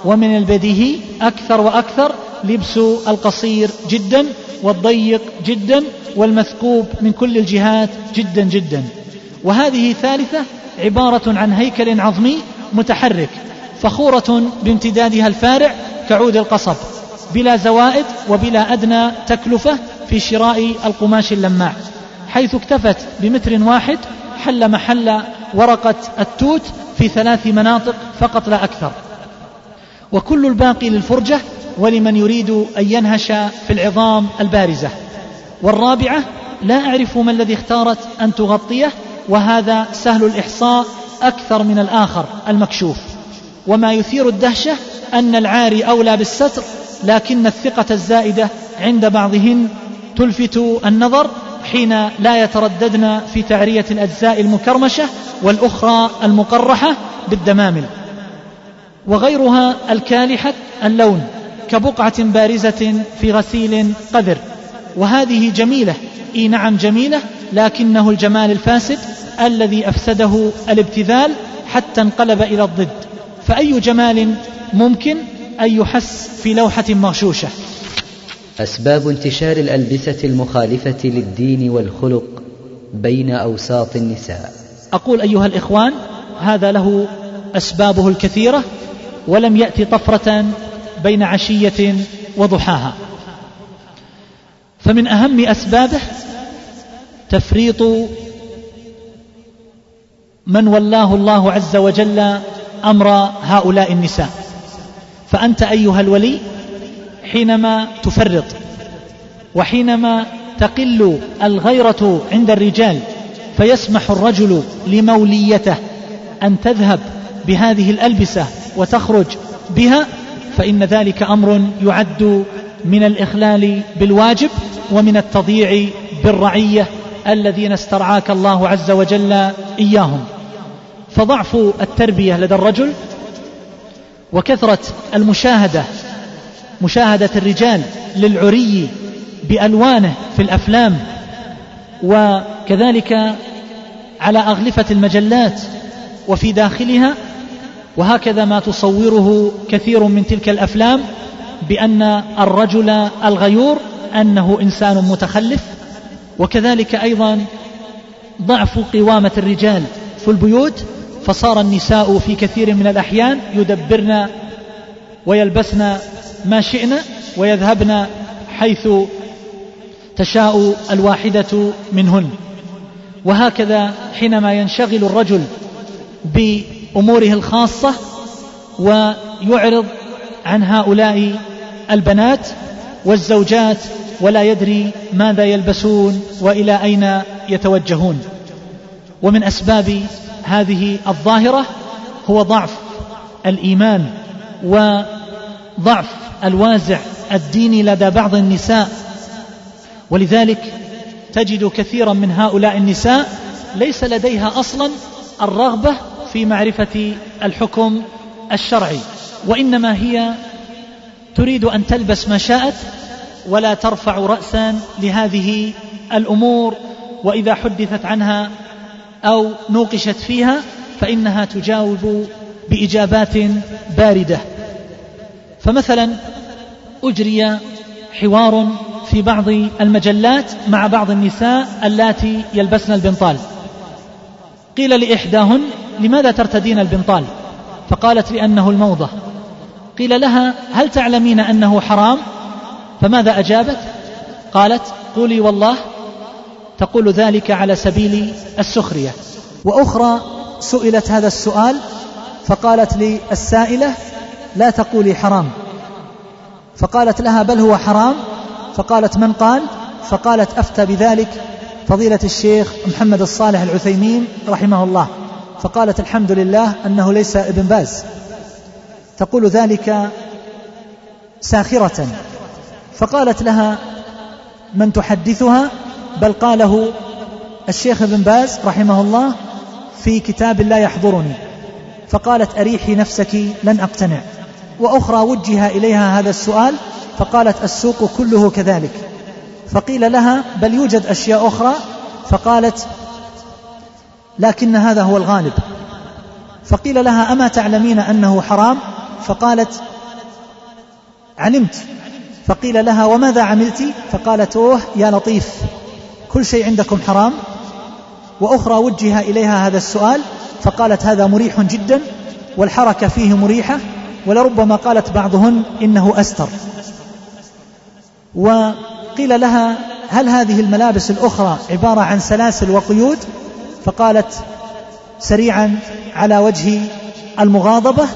ومن البديهي أكثر وأكثر لبس القصير جدا والضيق جدا والمثقوب من كل الجهات جدا جدا. وهذه ثالثة عبارة عن هيكل عظمي متحرك فخورة بامتدادها الفارع كعود القصب بلا زوائد وبلا أدنى تكلفة في شراء القماش اللماع حيث اكتفت بمتر واحد حل محل ورقة التوت في ثلاث مناطق فقط لا أكثر. وكل الباقي للفرجة ولمن يريد أن ينهش في العظام البارزة. والرابعة لا أعرف ما الذي اختارت أن تغطيه وهذا سهل الإحصاء أكثر من الآخر المكشوف. وما يثير الدهشة أن العاري أولى بالستر لكن الثقة الزائدة عند بعضهن تلفت النظر حين لا يترددن في تعرية الأجزاء المكرمشة والأخرى المقرحة بالدمامل. وغيرها الكالحة اللون كبقعة بارزة في غسيل قذر وهذه جميلة. إي نعم جميلة لكنه الجمال الفاسد الذي أفسده الابتذال حتى انقلب إلى الضد. فأي جمال ممكن أن يحس في لوحة مغشوشة؟ أسباب انتشار الألبسة المخالفة للدين والخلق بين أوساط النساء. أقول أيها الإخوان هذا له أسبابه الكثيرة ولم يأتي طفرة بين عشية وضحاها. فمن أهم أسبابه تفريط من ولاه الله عز وجل أمر هؤلاء النساء. فأنت أيها الولي حينما تفرط وحينما تقل الغيرة عند الرجال فيسمح الرجل لموليته أن تذهب بهذه الألبسة وتخرج بها فإن ذلك أمر يعد من الإخلال بالواجب ومن التضييع بالرعية الذين استرعاك الله عز وجل إياهم. فضعف التربية لدى الرجل وكثرة المشاهدة مشاهدة الرجال للعري بألوانه في الأفلام وكذلك على أغلفة المجلات وفي داخلها وهكذا ما تصوره كثير من تلك الأفلام بأن الرجل الغيور أنه إنسان متخلف وكذلك أيضا ضعف قوامة الرجال في البيوت فصار النساء في كثير من الأحيان يدبرن ويلبسن ما شئن ويذهبن حيث تشاء الواحدة منهن. وهكذا حينما ينشغل الرجل بأموره الخاصة ويعرض عن هؤلاء البنات والزوجات ولا يدري ماذا يلبسون وإلى أين يتوجهون. ومن أسباب هذه الظاهرة هو ضعف الإيمان وضعف الوازع الديني لدى بعض النساء. ولذلك تجد كثيرا من هؤلاء النساء ليس لديها أصلا الرغبة في معرفة الحكم الشرعي وإنما هي تريد أن تلبس ما شاءت ولا ترفع راسا لهذه الأمور وإذا حدثت عنها أو نوقشت فيها فإنها تجاوب بإجابات باردة. فمثلا أجري حوار في بعض المجلات مع بعض النساء اللاتي يلبسن البنطال. قيل لإحداهن لماذا ترتدين البنطال فقالت لأنه الموضة. قيل لها هل تعلمين أنه حرام؟ فماذا أجابت؟ قالت قولي والله تقول ذلك على سبيل السخرية. وأخرى سئلت هذا السؤال فقالت للسائله لا تقولي حرام. فقالت لها بل هو حرام؟ فقالت من قال؟ فقالت أفتى بذلك فضيلة الشيخ محمد الصالح العثيمين رحمه الله. فقالت الحمد لله أنه ليس ابن باز. تقول ذلك ساخرة. فقالت لها من تحدثها؟ بل قاله الشيخ ابن باز رحمه الله في كتاب لا يحضرني. فقالت أريحي نفسك لن أقتنع. وأخرى وجه إليها هذا السؤال فقالت السوق كله كذلك. فقيل لها بل يوجد أشياء أخرى فقالت لكن هذا هو الغالب. فقيل لها أما تعلمين أنه حرام؟ فقالت علمت. فقيل لها وماذا عملت؟ فقالت أوه يا لطيف كل شيء عندكم حرام. وأخرى وجه إليها هذا السؤال فقالت هذا مريح جدا والحركة فيه مريحة. ولربما قالت بعضهن إنه أستر. وقيل لها هل هذه الملابس الأخرى عبارة عن سلاسل وقيود؟ فقالت سريعا على وجه المغاضبة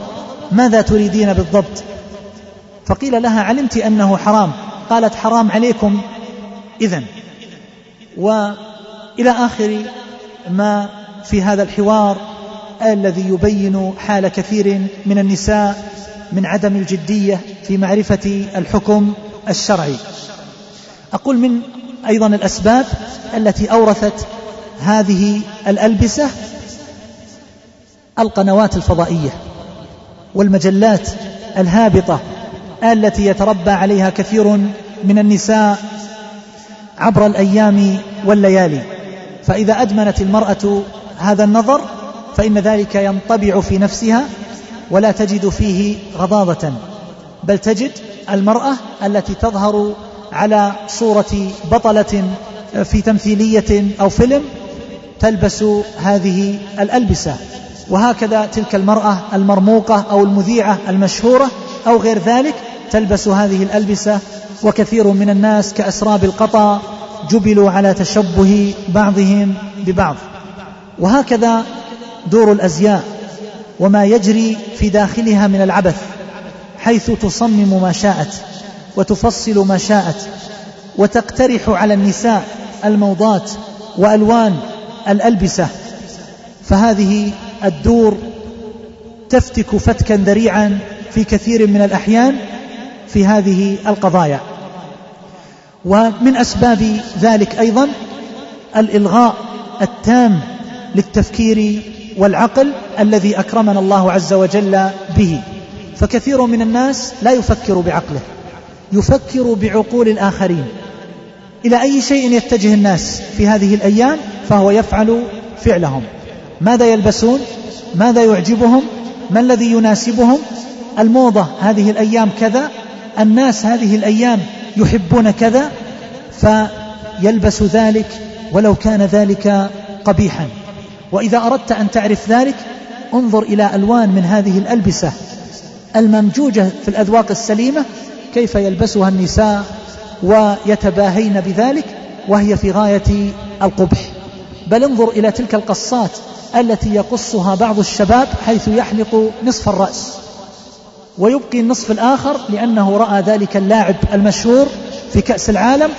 ماذا تريدين بالضبط؟ فقيل لها علمت أنه حرام. قالت حرام عليكم اذا وإلى آخر ما في هذا الحوار الذي يبين حال كثير من النساء من عدم الجدية في معرفة الحكم الشرعي. أقول من أيضا الأسباب التي أورثت هذه الألبسة القنوات الفضائية والمجلات الهابطة التي يتربى عليها كثير من النساء عبر الأيام والليالي. فإذا أدمنت المرأة هذا النظر فإن ذلك ينطبع في نفسها ولا تجد فيه غضاضه بل تجد المرأة التي تظهر على صورة بطلة في تمثيلية أو فيلم تلبس هذه الألبسة. وهكذا تلك المرأة المرموقة أو المذيعة المشهورة أو غير ذلك تلبس هذه الألبسة. وكثير من الناس كأسراب القطا جبلوا على تشبه بعضهم ببعض. وهكذا دور الأزياء وما يجري في داخلها من العبث حيث تصمم ما شاءت وتفصل ما شاءت وتقترح على النساء الموضات والوان الألبسة. فهذه الدور تفتك فتكا ذريعا في كثير من الأحيان في هذه القضايا. ومن أسباب ذلك أيضا الإلغاء التام للتفكير والعقل الذي أكرمنا الله عز وجل به. فكثير من الناس لا يفكر بعقله يفكر بعقول الآخرين. إلى أي شيء يتجه الناس في هذه الأيام فهو يفعل فعلهم. ماذا يلبسون؟ ماذا يعجبهم؟ ما الذي يناسبهم؟ الموضة هذه الأيام كذا الناس هذه الأيام يحبون كذا فيلبس ذلك ولو كان ذلك قبيحا. وإذا أردت أن تعرف ذلك انظر إلى ألوان من هذه الألبسة الممجوجة في الأذواق السليمة كيف يلبسها النساء ويتباهين بذلك وهي في غاية القبح. بل انظر إلى تلك القصات التي يقصها بعض الشباب حيث يحلق نصف الرأس. ويبقي النصف الآخر لأنه رأى ذلك اللاعب المشهور في كأس العالم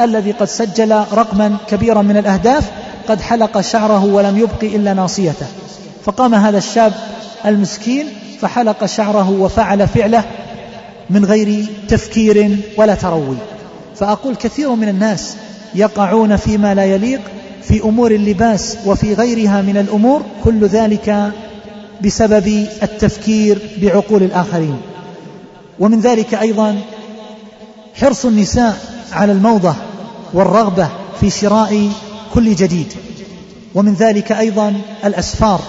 الذي قد سجل رقما كبيرا من الأهداف قد حلق شعره ولم يبقي إلا ناصيته. فقام هذا الشاب المسكين فحلق شعره وفعل فعله من غير تفكير ولا تروي. فأقول كثير من الناس يقعون فيما لا يليق في أمور اللباس وفي غيرها من الأمور كل ذلك بسبب التفكير بعقول الآخرين. ومن ذلك أيضا حرص النساء على الموضة والرغبة في شراء كل جديد. ومن ذلك أيضا الأسفار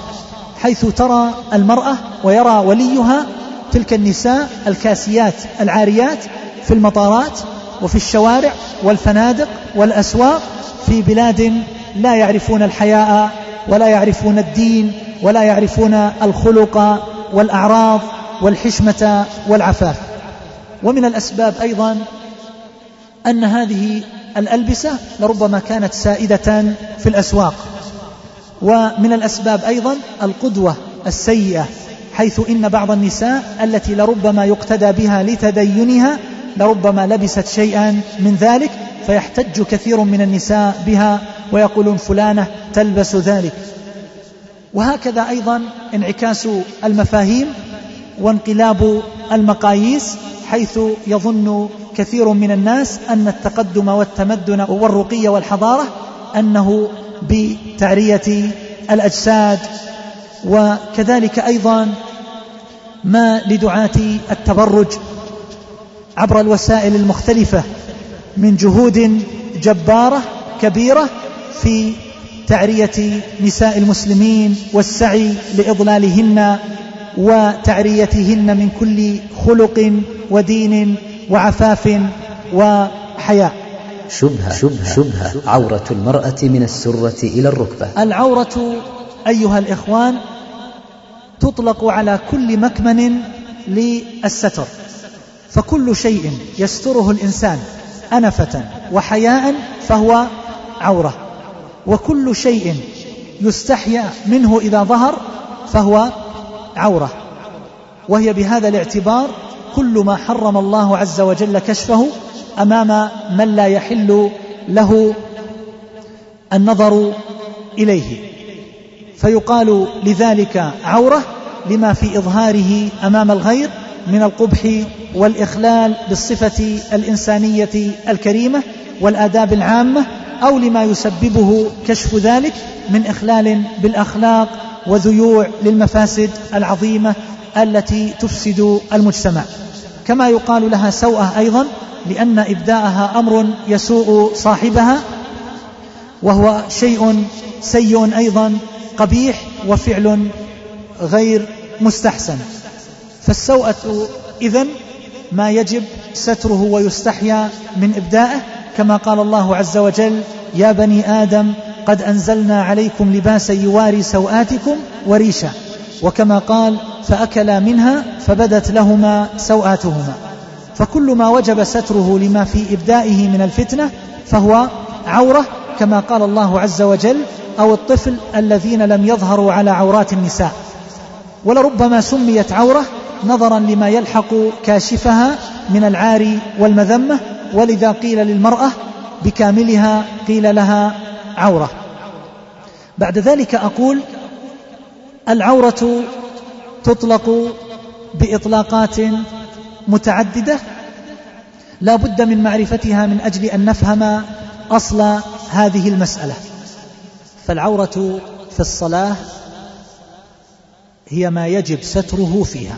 حيث ترى المرأة ويرى وليها تلك النساء الكاسيات العاريات في المطارات وفي الشوارع والفنادق والأسواق في بلاد لا يعرفون الحياء ولا يعرفون الدين ولا يعرفون الخلق والأعراض والحشمة والعفاف. ومن الأسباب أيضا أن هذه الألبسة لربما كانت سائدة في الأسواق. ومن الأسباب أيضا القدوة السيئة حيث إن بعض النساء التي لربما يقتدى بها لتدينها لربما لبست شيئا من ذلك فيحتج كثير من النساء بها ويقولون فلانة تلبس ذلك. وهكذا أيضا انعكاس المفاهيم وانقلاب المقاييس حيث يظن كثير من الناس أن التقدم والتمدن والرقي والحضارة أنه بتعرية الأجساد. وكذلك أيضا ما لدعاة التبرج. عبر الوسائل المختلفة من جهود جبارة كبيرة في تعرية نساء المسلمين والسعي لإضلالهن وتعريتهن من كل خلق ودين وعفاف وحياء. شبهة شبهة شبهة. عورة المرأة من السرة إلى الركبة. العورة أيها الإخوان تطلق على كل مكمن للستر. فكل شيء يستره الإنسان أنفة وحياء فهو عورة. وكل شيء يستحيا منه إذا ظهر فهو عورة. وهي بهذا الاعتبار كل ما حرم الله عز وجل كشفه أمام من لا يحل له النظر إليه. فيقال لذلك عورة لما في إظهاره أمام الغير من القبح والإخلال بالصفة الإنسانية الكريمة والآداب العامة أو لما يسببه كشف ذلك من إخلال بالأخلاق وذيوع للمفاسد العظيمة التي تفسد المجتمع. كما يقال لها سوءة أيضا لأن إبداءها أمر يسوء صاحبها وهو شيء سيء أيضا قبيح وفعل غير مستحسن. فالسوءة إذن ما يجب ستره ويستحيا من إبدائه كما قال الله عز وجل يا بني آدم قد أنزلنا عليكم لباسا يواري سوآتكم وريشا. وكما قال فأكلا منها فبدت لهما سوآتهما فكل ما وجب ستره لما في إبدائه من الفتنة فهو عورة كما قال الله عز وجل أو الطفل الذين لم يظهروا على عورات النساء. ولربما سميت عورة نظرا لما يلحق كاشفها من العار والمذمة ولذا قيل للمرأة بكاملها قيل لها عورة. بعد ذلك أقول العورة تطلق بإطلاقات متعددة لا بد من معرفتها من أجل أن نفهم أصل هذه المسألة. فالعورة في الصلاة هي ما يجب ستره فيها.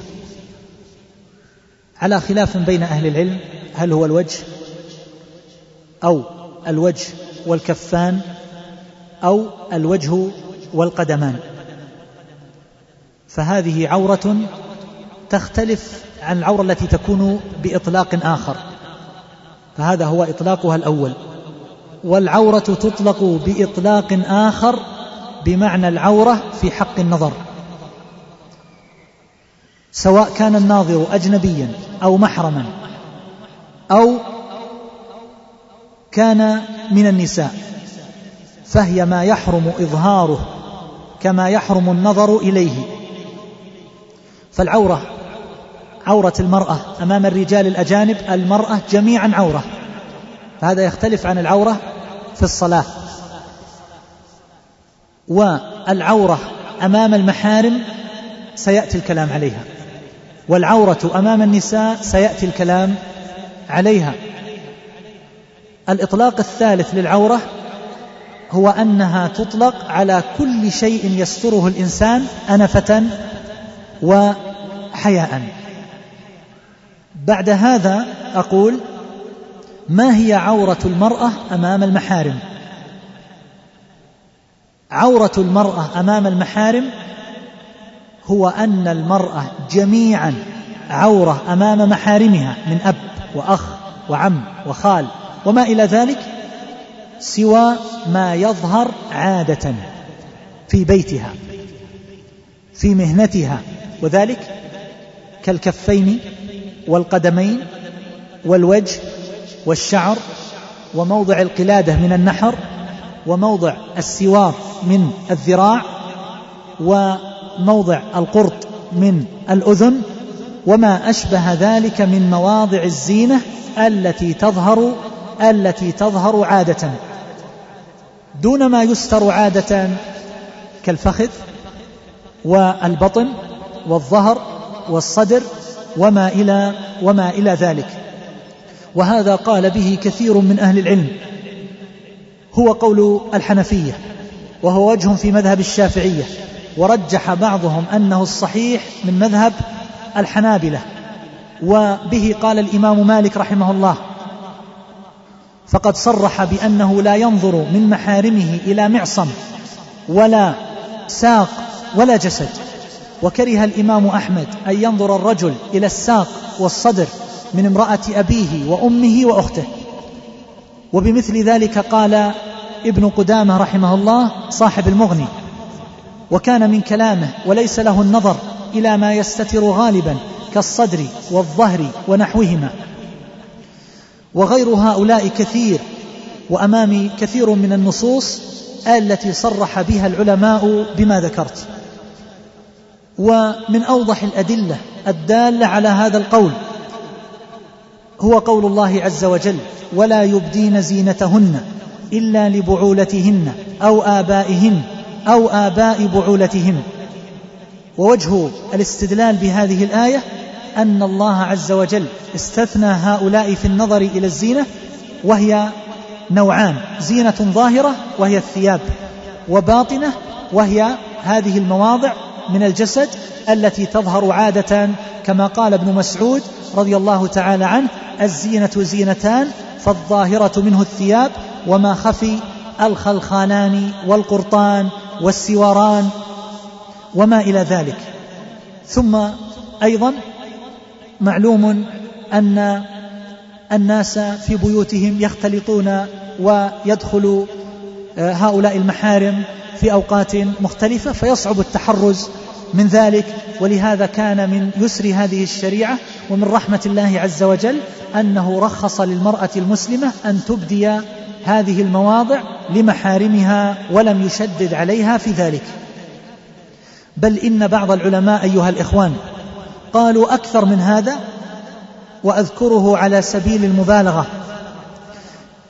على خلاف بين أهل العلم هل هو الوجه أو الوجه والكفان أو الوجه والقدمان. فهذه عورة تختلف عن العورة التي تكون بإطلاق آخر. فهذا هو إطلاقها الأول. والعورة تطلق بإطلاق آخر بمعنى العورة في حق النظر سواء كان الناظر أجنبيا أو محرما أو كان من النساء فهي ما يحرم إظهاره كما يحرم النظر إليه. فالعورة عورة المرأة أمام الرجال الأجانب المرأة جميعا عورة. فهذا يختلف عن العورة في الصلاة. والعورة أمام المحارم سيأتي الكلام عليها. والعورة أمام النساء سيأتي الكلام عليها. الإطلاق الثالث للعورة هو أنها تطلق على كل شيء يستره الإنسان أنفة وحياء. بعد هذا أقول ما هي عورة المرأة أمام المحارم؟ عورة المرأة أمام المحارم هو أن المرأة جميعا عورة أمام محارمها من أب وأخ وعم وخال وما إلى ذلك سوى ما يظهر عادة في بيتها في مهنتها وذلك كالكفين والقدمين والوجه والشعر وموضع القلادة من النحر وموضع السوار من الذراع وموضع القرط من الأذن وما أشبه ذلك من مواضع الزينة التي تظهر التي تظهر عادة. دون ما يستر عادة كالفخذ والبطن والظهر والصدر وما إلى وما إلى ذلك. وهذا قال به كثير من أهل العلم. هو قول الحنفية وهو وجه في مذهب الشافعية. ورجح بعضهم أنه الصحيح من مذهب الحنابلة وبه قال الإمام مالك رحمه الله فقد صرح بأنه لا ينظر من محارمه إلى معصم ولا ساق ولا جسد. وكره الإمام أحمد أن ينظر الرجل إلى الساق والصدر من امرأة أبيه وأمه وأخته. وبمثل ذلك قال ابن قدامة رحمه الله صاحب المغني وكان من كلامه وليس له النظر إلى ما يستتر غالبا كالصدر والظهر ونحوهما. وغير هؤلاء كثير وأمامي كثير من النصوص التي صرح بها العلماء بما ذكرت. ومن أوضح الأدلة الدالة على هذا القول هو قول الله عز وجل ولا يبدين زينتهن إلا لبعولتهن أو آبائهن أو آباء بعولتهن ووجه الاستدلال بهذه الآية أن الله عز وجل استثنى هؤلاء في النظر إلى الزينة وهي نوعان زينة ظاهرة وهي الثياب وباطنة وهي هذه المواضع من الجسد التي تظهر عادة كما قال ابن مسعود رضي الله تعالى عنه الزينة زينتان فالظاهرة منه الثياب وما خفي الخلخانان والقرطان. والسواران وما إلى ذلك. ثم أيضا معلوم أن الناس في بيوتهم يختلطون ويدخل آه، هؤلاء المحارم في أوقات مختلفة فيصعب التحرز من ذلك. ولهذا كان من يسر هذه الشريعة ومن رحمة الله عز وجل أنه رخص للمرأة المسلمة أن تبدي هذه المواضع لمحارمها ولم يشدد عليها في ذلك. بل إن بعض العلماء أيها الإخوان قالوا أكثر من هذا وأذكره على سبيل المبالغة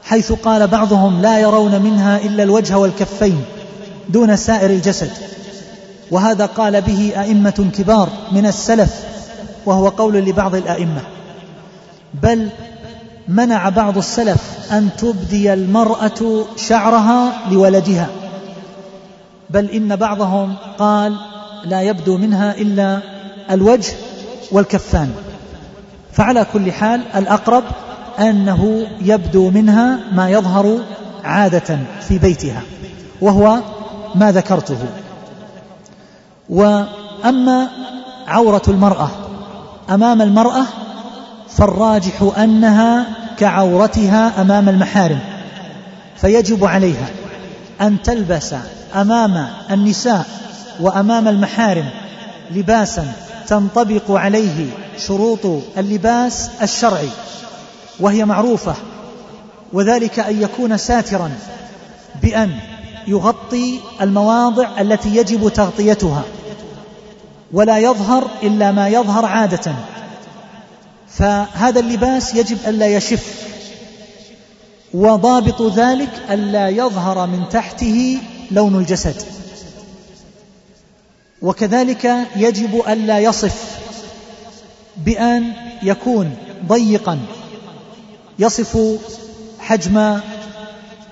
حيث قال بعضهم لا يرون منها إلا الوجه والكفين دون سائر الجسد. وهذا قال به أئمة كبار من السلف وهو قول لبعض الأئمة. بل منع بعض السلف أن تبدي المرأة شعرها لولدها. بل إن بعضهم قال لا يبدو منها إلا الوجه والكفان. فعلى كل حال الأقرب أنه يبدو منها ما يظهر عادة في بيتها وهو ما ذكرته. وأما عورة المرأة أمام المرأة فالراجح أنها كعورتها أمام المحارم فيجب عليها أن تلبس أمام النساء وأمام المحارم لباسا تنطبق عليه شروط اللباس الشرعي وهي معروفة وذلك أن يكون ساترا بأن يغطي المواضع التي يجب تغطيتها ولا يظهر إلا ما يظهر عادة. فهذا اللباس يجب ألا يشف وضابط ذلك ألا يظهر من تحته لون الجسد. وكذلك يجب ألا يصف بأن يكون ضيقا يصف حجم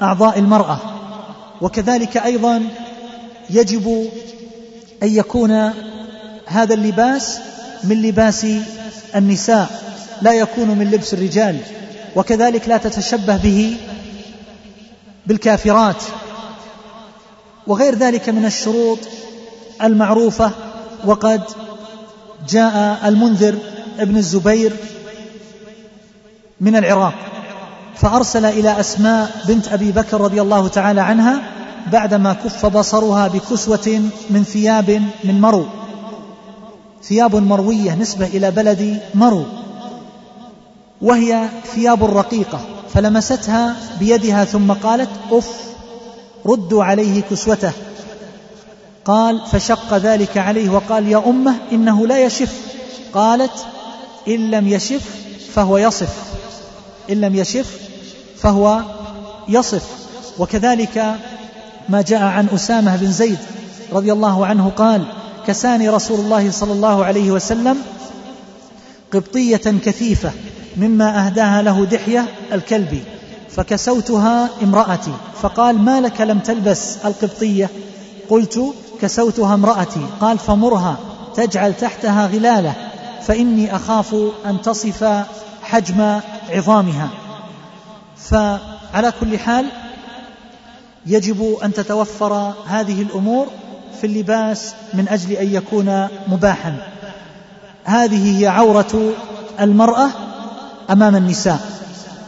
أعضاء المرأة. وكذلك أيضا يجب أن يكون هذا اللباس من لباس النساء. لا يكون من لبس الرجال وكذلك لا تتشبه به بالكافرات. وغير ذلك من الشروط المعروفة وقد جاء المنذر ابن الزبير من العراق فأرسل إلى أسماء بنت أبي بكر رضي الله تعالى عنها بعدما كف بصرها بكسوة من ثياب من مرو. ثياب مروية نسبة إلى بلد مرو. وهي ثياب رقيقة فلمستها بيدها ثم قالت أف ردوا عليه كسوته. قال فشق ذلك عليه وقال يا أمة إنه لا يشف. قالت إن لم يشف فهو يصف. إن لم يشف فهو يصف. وكذلك ما جاء عن أسامة بن زيد رضي الله عنه قال كساني رسول الله صلى الله عليه وسلم قبطية كثيفة. مما أهداها له دحية الكلبي فكسوتها امرأتي. فقال ما لك لم تلبس القبطية؟ قلت كسوتها امرأتي. قال فمرها تجعل تحتها غلالة فإني أخاف أن تصف حجم عظامها. فعلى كل حال يجب أن تتوفر هذه الأمور في اللباس من أجل أن يكون مباحا. هذه هي عورة المرأة أمام النساء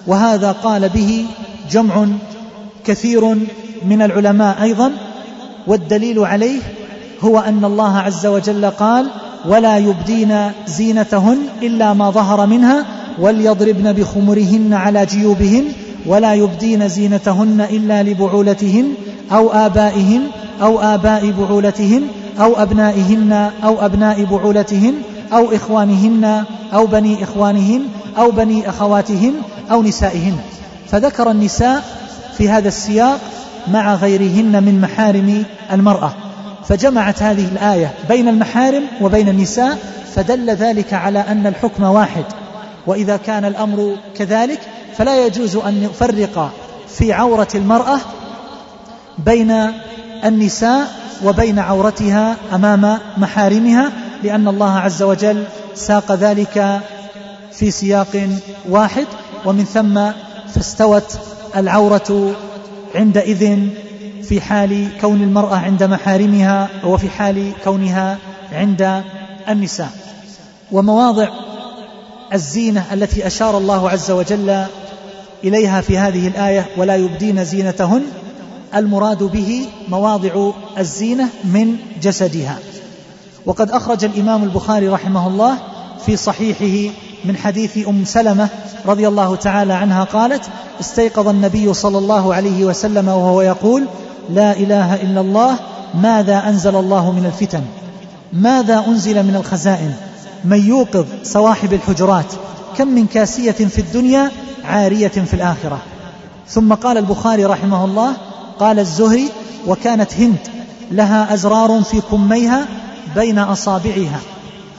وهذا قال به جمع كثير من العلماء أيضا والدليل عليه هو أن الله عز وجل قال ولا يبدين زينتهن إلا ما ظهر منها وليضربن بخمرهن على جيوبهن ولا يبدين زينتهن إلا لبعولتهن أو آبائهن أو آباء بعولتهن أو أبنائهن أو أبناء بعولتهن أو إخوانهن أو بني إخوانهن أو بني أخواتهن أو نسائهن. فذكر النساء في هذا السياق مع غيرهن من محارم المرأة. فجمعت هذه الآية بين المحارم وبين النساء فدل ذلك على أن الحكم واحد. وإذا كان الأمر كذلك فلا يجوز أن نفرق في عورة المرأة بين النساء وبين عورتها أمام محارمها لأن الله عز وجل ساق ذلك في سياق واحد ومن ثم فاستوت العورة عندئذ في حال كون المرأة عند محارمها وفي حال كونها عند النساء. ومواضع الزينة التي أشار الله عز وجل إليها في هذه الآية ولا يبدين زينتهن المراد به مواضع الزينة من جسدها. وقد أخرج الإمام البخاري رحمه الله في صحيحه من حديث أم سلمة رضي الله تعالى عنها قالت استيقظ النبي صلى الله عليه وسلم وهو يقول لا إله إلا الله ماذا أنزل الله من الفتن؟ ماذا أنزل من الخزائن؟ من يوقظ صواحب الحجرات؟ كم من كاسية في الدنيا عارية في الآخرة؟ ثم قال البخاري رحمه الله قال الزهري وكانت هند لها أزرار في كميها بين أصابعها.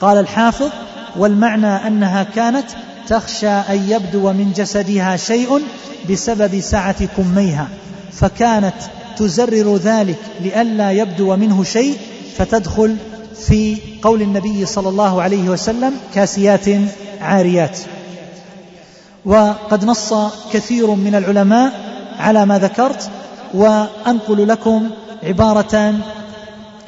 قال الحافظ والمعنى أنها كانت تخشى أن يبدو من جسدها شيء بسبب سعة كميها فكانت تزرر ذلك لئلا يبدو منه شيء فتدخل في قول النبي صلى الله عليه وسلم كاسيات عاريات. وقد نص كثير من العلماء على ما ذكرت وأنقل لكم عبارة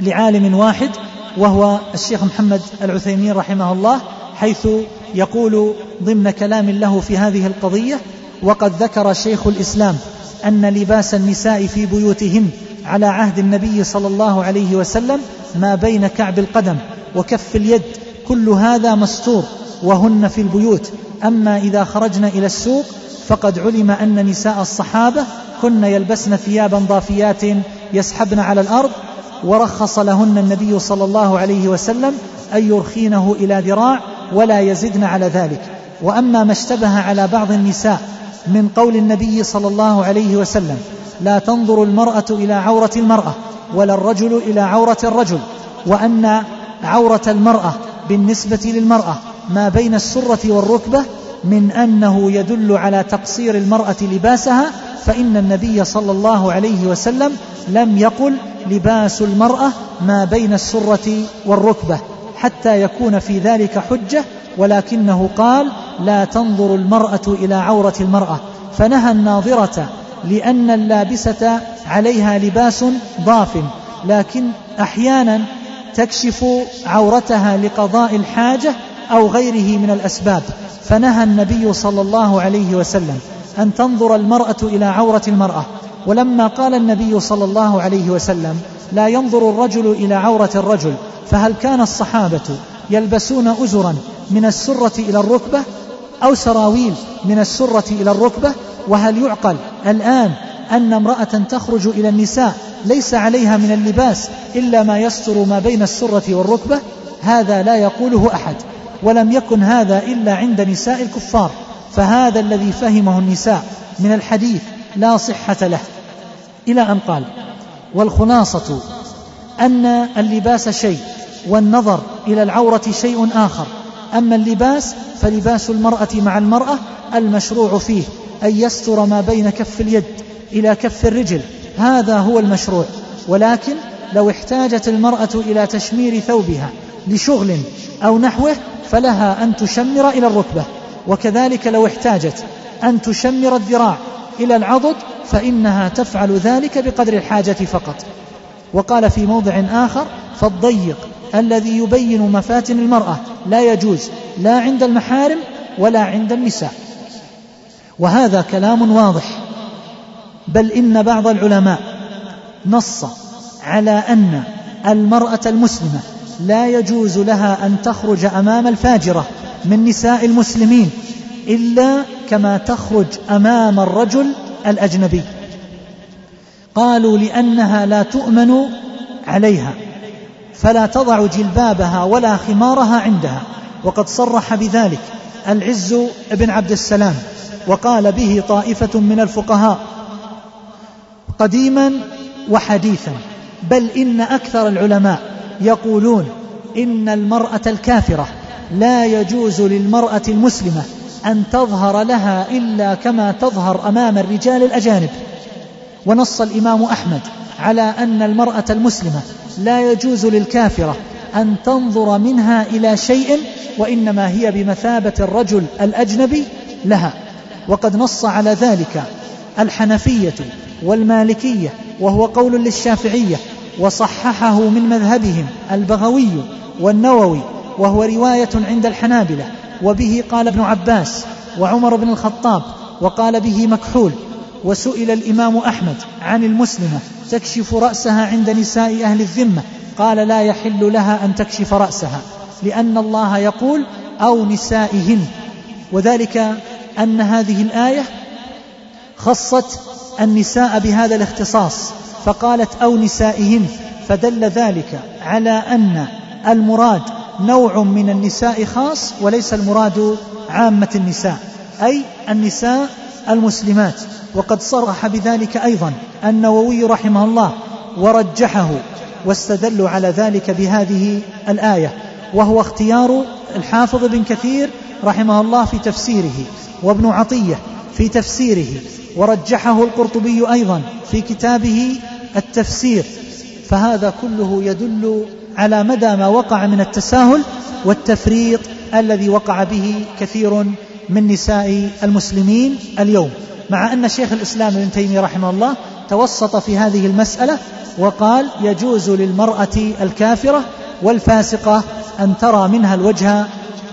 لعالم واحد وهو الشيخ محمد العثيمين رحمه الله حيث يقول ضمن كلام له في هذه القضية وقد ذكر شيخ الإسلام أن لباس النساء في بيوتهن على عهد النبي صلى الله عليه وسلم ما بين كعب القدم وكف اليد كل هذا مستور وهن في البيوت. أما إذا خرجن إلى السوق فقد علم أن نساء الصحابة كن يلبسن ثيابا ضافيات يسحبن على الأرض ورخص لهن النبي صلى الله عليه وسلم أن يرخينه إلى ذراع ولا يزدن على ذلك. وأما ما اشتبه على بعض النساء من قول النبي صلى الله عليه وسلم لا تنظر المرأة إلى عورة المرأة ولا الرجل إلى عورة الرجل وأن عورة المرأة بالنسبة للمرأة ما بين السرة والركبة من أنه يدل على تقصير المرأة لباسها فإن النبي صلى الله عليه وسلم لم يقل لباس المرأة ما بين السرة والركبة حتى يكون في ذلك حجة ولكنه قال لا تنظر المرأة إلى عورة المرأة. فنهى الناظرة لأن اللابسة عليها لباس ضاف لكن أحيانا تكشف عورتها لقضاء الحاجة أو غيره من الأسباب فنهى النبي صلى الله عليه وسلم أن تنظر المرأة إلى عورة المرأة. ولما قال النبي صلى الله عليه وسلم لا ينظر الرجل إلى عورة الرجل فهل كان الصحابة يلبسون أزرا من السرة إلى الركبة أو سراويل من السرة إلى الركبة؟ وهل يعقل الآن أن امرأة تخرج إلى النساء ليس عليها من اللباس إلا ما يستر ما بين السرة والركبة؟ هذا لا يقوله أحد. ولم يكن هذا إلا عند نساء الكفار فهذا الذي فهمه النساء من الحديث لا صحة له. إلى أن قال والخلاصة أن اللباس شيء والنظر إلى العورة شيء آخر. أما اللباس فلباس المرأة مع المرأة المشروع فيه أن يستر ما بين كف اليد إلى كف الرجل هذا هو المشروع. ولكن لو احتاجت المرأة إلى تشمير ثوبها لشغل أو نحوه فلها أن تشمر إلى الركبة. وكذلك لو احتاجت أن تشمر الذراع إلى العضد فإنها تفعل ذلك بقدر الحاجة فقط. وقال في موضع آخر فالضيق الذي يبين مفاتن المرأة لا يجوز لا عند المحارم ولا عند النساء. وهذا كلام واضح. بل إن بعض العلماء نص على أن المرأة المسلمة لا يجوز لها أن تخرج أمام الفاجرة من نساء المسلمين إلا كما تخرج أمام الرجل الأجنبي. قالوا لأنها لا تؤمن عليها فلا تضع جلبابها ولا خمارها عندها وقد صرح بذلك العز بن عبد السلام وقال به طائفة من الفقهاء قديما وحديثا بل إن أكثر العلماء يقولون إن المرأة الكافرة لا يجوز للمرأة المسلمة أن تظهر لها إلا كما تظهر أمام الرجال الأجانب. ونص الإمام أحمد على أن المرأة المسلمة لا يجوز للكافرة أن تنظر منها إلى شيء وإنما هي بمثابة الرجل الأجنبي لها. وقد نص على ذلك الحنفية والمالكية وهو قول للشافعية وصححه من مذهبهم البغوي والنووي وهو رواية عند الحنابلة وبه قال ابن عباس وعمر بن الخطاب وقال به مكحول وسئل الإمام أحمد عن المسلمة تكشف رأسها عند نساء أهل الذمة قال لا يحل لها أن تكشف رأسها لأن الله يقول أو نسائهن وذلك أن هذه الآية خصت النساء بهذا الاختصاص. فقالت أو نسائهن فدل ذلك على أن المراد نوع من النساء خاص وليس المراد عامة النساء أي النساء المسلمات. وقد صرح بذلك أيضا النووي رحمه الله ورجحه واستدلوا على ذلك بهذه الآية وهو اختيار الحافظ بن كثير رحمه الله في تفسيره وابن عطية في تفسيره. ورجحه القرطبي أيضا في كتابه التفسير. فهذا كله يدل على مدى ما وقع من التساهل والتفريط الذي وقع به كثير من نساء المسلمين اليوم. مع أن شيخ الإسلام ابن تيمية رحمه الله توسط في هذه المسألة وقال يجوز للمرأة الكافرة والفاسقة أن ترى منها الوجه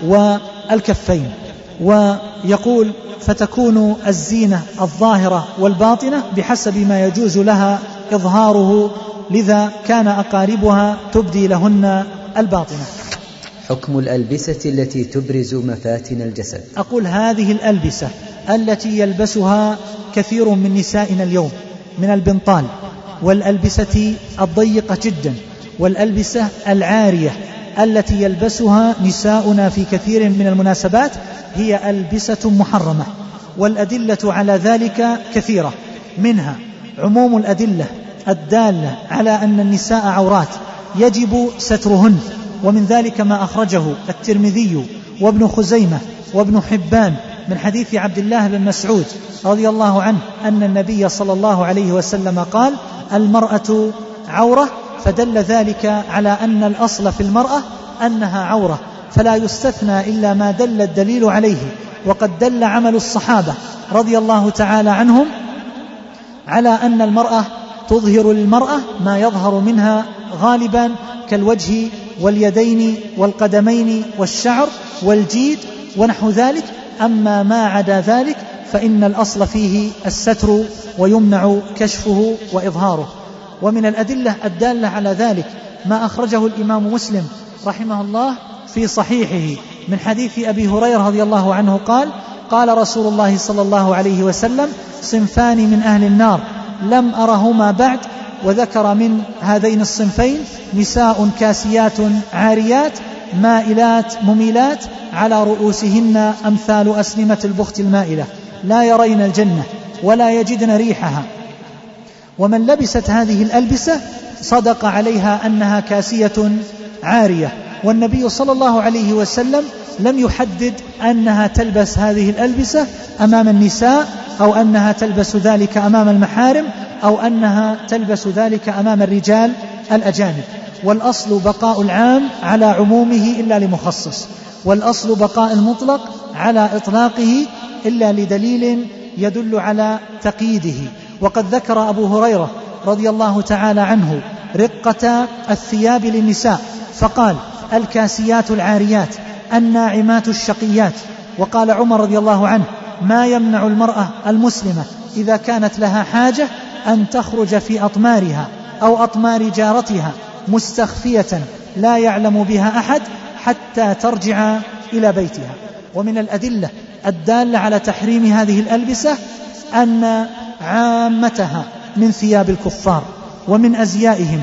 والكفين. ويقول فتكون الزينة الظاهرة والباطنة بحسب ما يجوز لها إظهاره لذا كان أقاربها تبدي لهن الباطنة. حكم الألبسة التي تبرز مفاتن الجسد. أقول هذه الألبسة التي يلبسها كثير من نسائنا اليوم من البنطال والألبسة الضيقة جدا والألبسة العارية التي يلبسها نساؤنا في كثير من المناسبات هي ألبسة محرمة والأدلة على ذلك كثيرة. منها عموم الأدلة الدالة على أن النساء عورات يجب سترهن ومن ذلك ما أخرجه الترمذي وابن خزيمة وابن حبان من حديث عبد الله بن مسعود رضي الله عنه أن النبي صلى الله عليه وسلم قال المرأة عورة فدل ذلك على أن الأصل في المرأة أنها عورة فلا يستثنى إلا ما دل الدليل عليه وقد دل عمل الصحابة رضي الله تعالى عنهم على أن المرأة تظهر للمرأة ما يظهر منها غالبا كالوجه واليدين والقدمين والشعر والجيد ونحو ذلك أما ما عدا ذلك فإن الأصل فيه الستر ويمنع كشفه وإظهاره. ومن الأدلة الدالة على ذلك ما أخرجه الإمام مسلم رحمه الله في صحيحه من حديث أبي هريرة رضي الله عنه قال قال رسول الله صلى الله عليه وسلم صنفان من أهل النار لم أرهما بعد وذكر من هذين الصنفين نساء كاسيات عاريات مائلات مميلات على رؤوسهن أمثال أسنمة البخت المائلة. لا يرين الجنة ولا يجدن ريحها. ومن لبست هذه الألبسة صدق عليها أنها كاسية عارية. والنبي صلى الله عليه وسلم لم يحدد أنها تلبس هذه الألبسة أمام النساء أو أنها تلبس ذلك أمام المحارم أو أنها تلبس ذلك أمام الرجال الأجانب. والأصل بقاء العام على عمومه إلا لمخصص. والأصل بقاء المطلق على إطلاقه إلا لدليل يدل على تقييده. وقد ذكر أبو هريرة رضي الله تعالى عنه رقة الثياب للنساء فقال الكاسيات العاريات الناعمات الشقيات. وقال عمر رضي الله عنه ما يمنع المرأة المسلمة إذا كانت لها حاجة أن تخرج في أطمارها أو أطمار جارتها مستخفية لا يعلم بها أحد حتى ترجع إلى بيتها. ومن الأدلة الدالة على تحريم هذه الألبسة أن عامتها من ثياب الكفار ومن أزيائهم.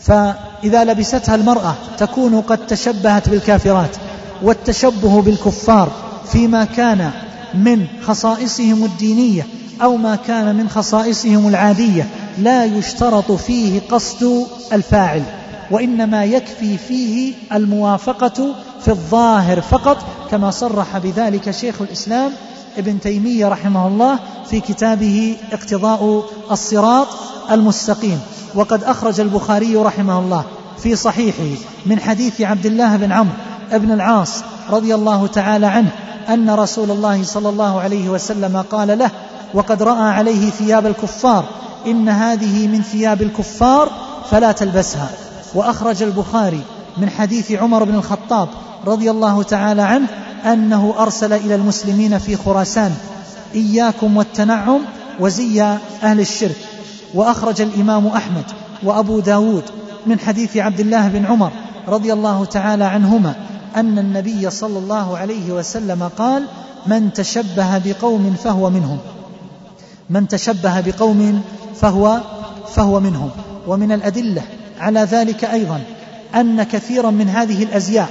فإذا لبستها المرأة تكون قد تشبهت بالكافرات والتشبه بالكفار فيما كان من خصائصهم الدينية أو ما كان من خصائصهم العادية. لا يشترط فيه قصد الفاعل وإنما يكفي فيه الموافقة في الظاهر فقط كما صرح بذلك شيخ الإسلام ابن تيمية رحمه الله في كتابه اقتضاء الصراط المستقيم. وقد أخرج البخاري رحمه الله في صحيحه من حديث عبد الله بن عمرو بن العاص رضي الله تعالى عنه أن رسول الله صلى الله عليه وسلم قال له وقد رأى عليه ثياب الكفار إن هذه من ثياب الكفار فلا تلبسها. وأخرج البخاري من حديث عمر بن الخطاب رضي الله تعالى عنه أنه أرسل إلى المسلمين في خراسان إياكم والتنعم وزي أهل الشرك. وأخرج الإمام أحمد وأبو داود من حديث عبد الله بن عمر رضي الله تعالى عنهما أن النبي صلى الله عليه وسلم قال من تشبه بقوم فهو منهم. من تشبه بقوم فهو فهو منهم. ومن الأدلة على ذلك أيضا أن كثيرا من هذه الأزياء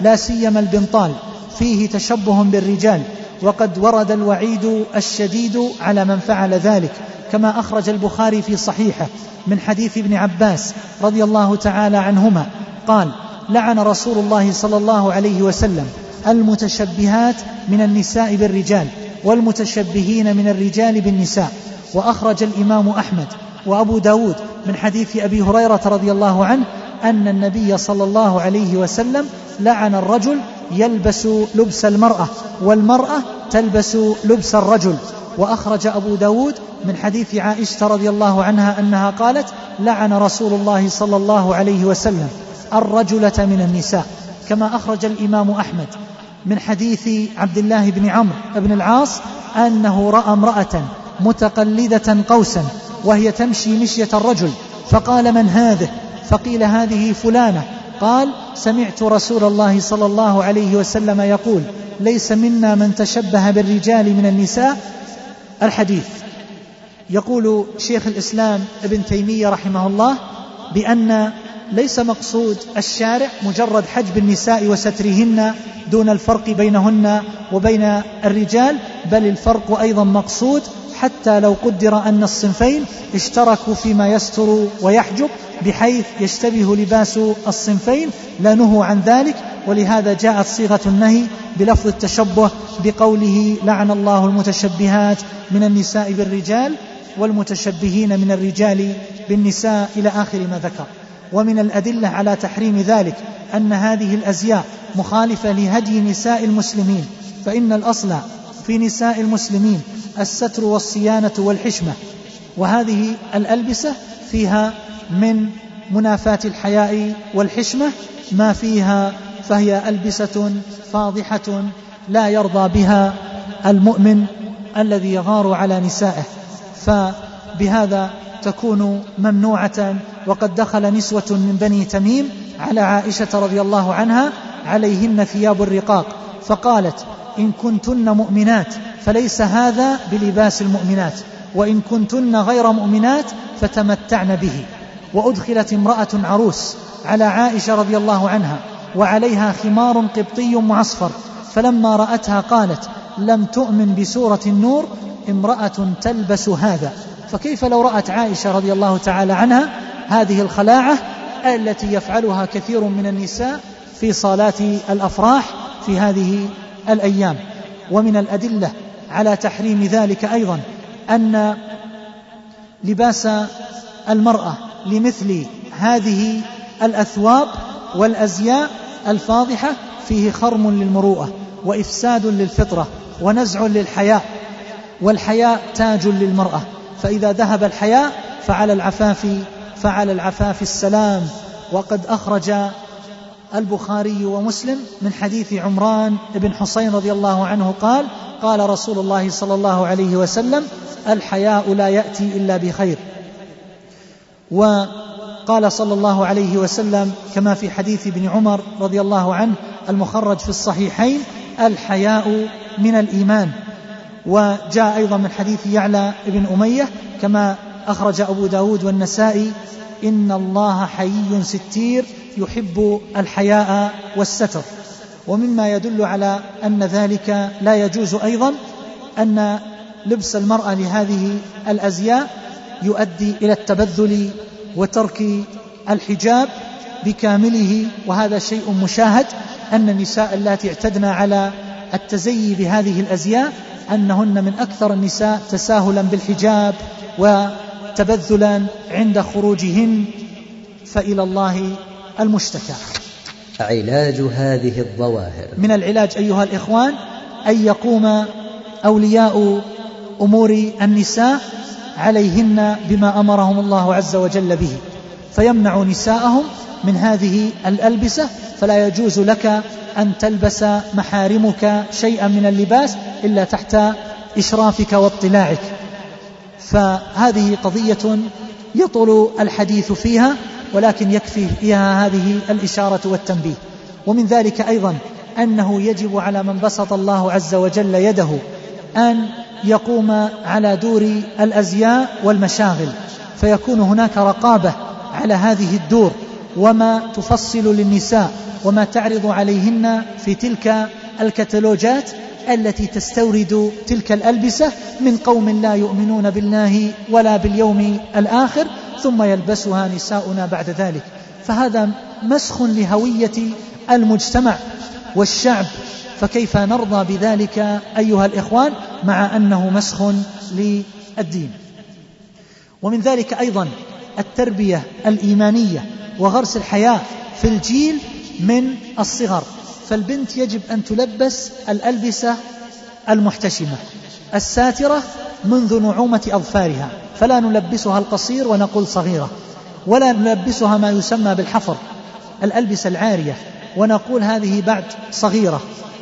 لا سيما البنطال فيه تشبه بالرجال وقد ورد الوعيد الشديد على من فعل ذلك كما أخرج البخاري في صحيحه من حديث ابن عباس رضي الله تعالى عنهما قال لعن رسول الله صلى الله عليه وسلم المتشبهات من النساء بالرجال والمتشبهين من الرجال بالنساء. وأخرج الإمام أحمد وأبو داود من حديث أبي هريرة رضي الله عنه أن النبي صلى الله عليه وسلم لعن الرجل يلبس لبس المرأة والمرأة تلبس لبس الرجل. وأخرج أبو داود من حديث عائشة رضي الله عنها أنها قالت لعن رسول الله صلى الله عليه وسلم الرجلة من النساء كما أخرج الإمام أحمد. من حديث عبد الله بن عمرو بن العاص أنه رأى امرأة متقلدة قوسا وهي تمشي مشية الرجل فقال من هذه؟ فقيل هذه فلانة. قال سمعت رسول الله صلى الله عليه وسلم يقول ليس منا من تشبه بالرجال من النساء. الحديث. يقول شيخ الإسلام ابن تيمية رحمه الله بأن ليس مقصود الشارع مجرد حجب النساء وسترهن دون الفرق بينهن وبين الرجال بل الفرق أيضا مقصود حتى لو قدر أن الصنفين اشتركوا فيما يستر ويحجب بحيث يشتبه لباس الصنفين لا نهوا عن ذلك. ولهذا جاءت صيغة النهي بلفظ التشبه بقوله لعن الله المتشبهات من النساء بالرجال والمتشبهين من الرجال بالنساء إلى آخر ما ذكر. ومن الأدلة على تحريم ذلك أن هذه الأزياء مخالفة لهدي نساء المسلمين فإن الأصل في نساء المسلمين الستر والصيانة والحشمة وهذه الألبسة فيها من منافاة الحياء والحشمة ما فيها فهي ألبسة فاضحة لا يرضى بها المؤمن الذي يغار على نسائه. فبهذا تكون ممنوعة وقد دخل نسوة من بني تميم على عائشة رضي الله عنها عليهن ثياب الرقاق فقالت إن كنتن مؤمنات فليس هذا بلباس المؤمنات. وإن كنتن غير مؤمنات فتمتعن به. وأدخلت امرأة عروس على عائشة رضي الله عنها وعليها خمار قبطي معصفر. فلما رأتها قالت لم تؤمن بسورة النور امرأة تلبس هذا. فكيف لو رأت عائشة رضي الله تعالى عنها هذه الخلاعة التي يفعلها كثير من النساء في صالات الأفراح في هذه الأيام. ومن الأدلة على تحريم ذلك أيضا أن لباس المرأة لمثل هذه الأثواب والأزياء الفاضحة فيه خرم للمروءة وإفساد للفطرة ونزع للحياء والحياء تاج للمرأة. فإذا ذهب الحياء فعلى العفاف فعلى العفاف السلام وقد أخرج البخاري ومسلم من حديث عمران بن حسين رضي الله عنه قال قال رسول الله صلى الله عليه وسلم الحياء لا يأتي إلا بخير. وقال صلى الله عليه وسلم كما في حديث ابن عمر رضي الله عنه المخرج في الصحيحين الحياء من الإيمان. وجاء أيضا من حديث يعلى بن أمية كما أخرج أبو داود والنسائي إن الله حيي ستير يحب الحياء والستر. ومما يدل على أن ذلك لا يجوز أيضا أن لبس المرأة لهذه الأزياء يؤدي إلى التبذل وترك الحجاب بكامله. وهذا شيء مشاهد أن النساء اللاتي اعتدنا على التزيي بهذه الأزياء أنهن من أكثر النساء تساهلا بالحجاب وتبذلا عند خروجهن فإلى الله المشتكى. علاج هذه الظواهر. من العلاج أيها الإخوان أن يقوم أولياء أمور النساء عليهن بما أمرهم الله عز وجل به فيمنع نساءهم من هذه الألبسة فلا يجوز لك أن تلبس محارمك شيئا من اللباس إلا تحت إشرافك واطلاعك. فهذه قضية يطول الحديث فيها ولكن يكفي فيها هذه الإشارة والتنبيه. ومن ذلك أيضا أنه يجب على من بسط الله عز وجل يده أن يقوم على دور الأزياء والمشاغل فيكون هناك رقابة على هذه الدور وما تفصل للنساء وما تعرض عليهن في تلك الكتالوجات التي تستورد تلك الألبسة من قوم لا يؤمنون بالله ولا باليوم الآخر ثم يلبسها نساؤنا بعد ذلك. فهذا مسخ لهوية المجتمع والشعب. فكيف نرضى بذلك أيها الإخوان مع أنه مسخ للدين؟ ومن ذلك أيضا التربية الإيمانية وغرس الحياة في الجيل من الصغر. فالبنت يجب أن تلبس الألبسة المحتشمة الساترة منذ نعومة أظفارها فلا نلبسها القصير ونقول صغيرة ولا نلبسها ما يسمى بالحفر الألبسة العارية ونقول هذه بعد صغيرة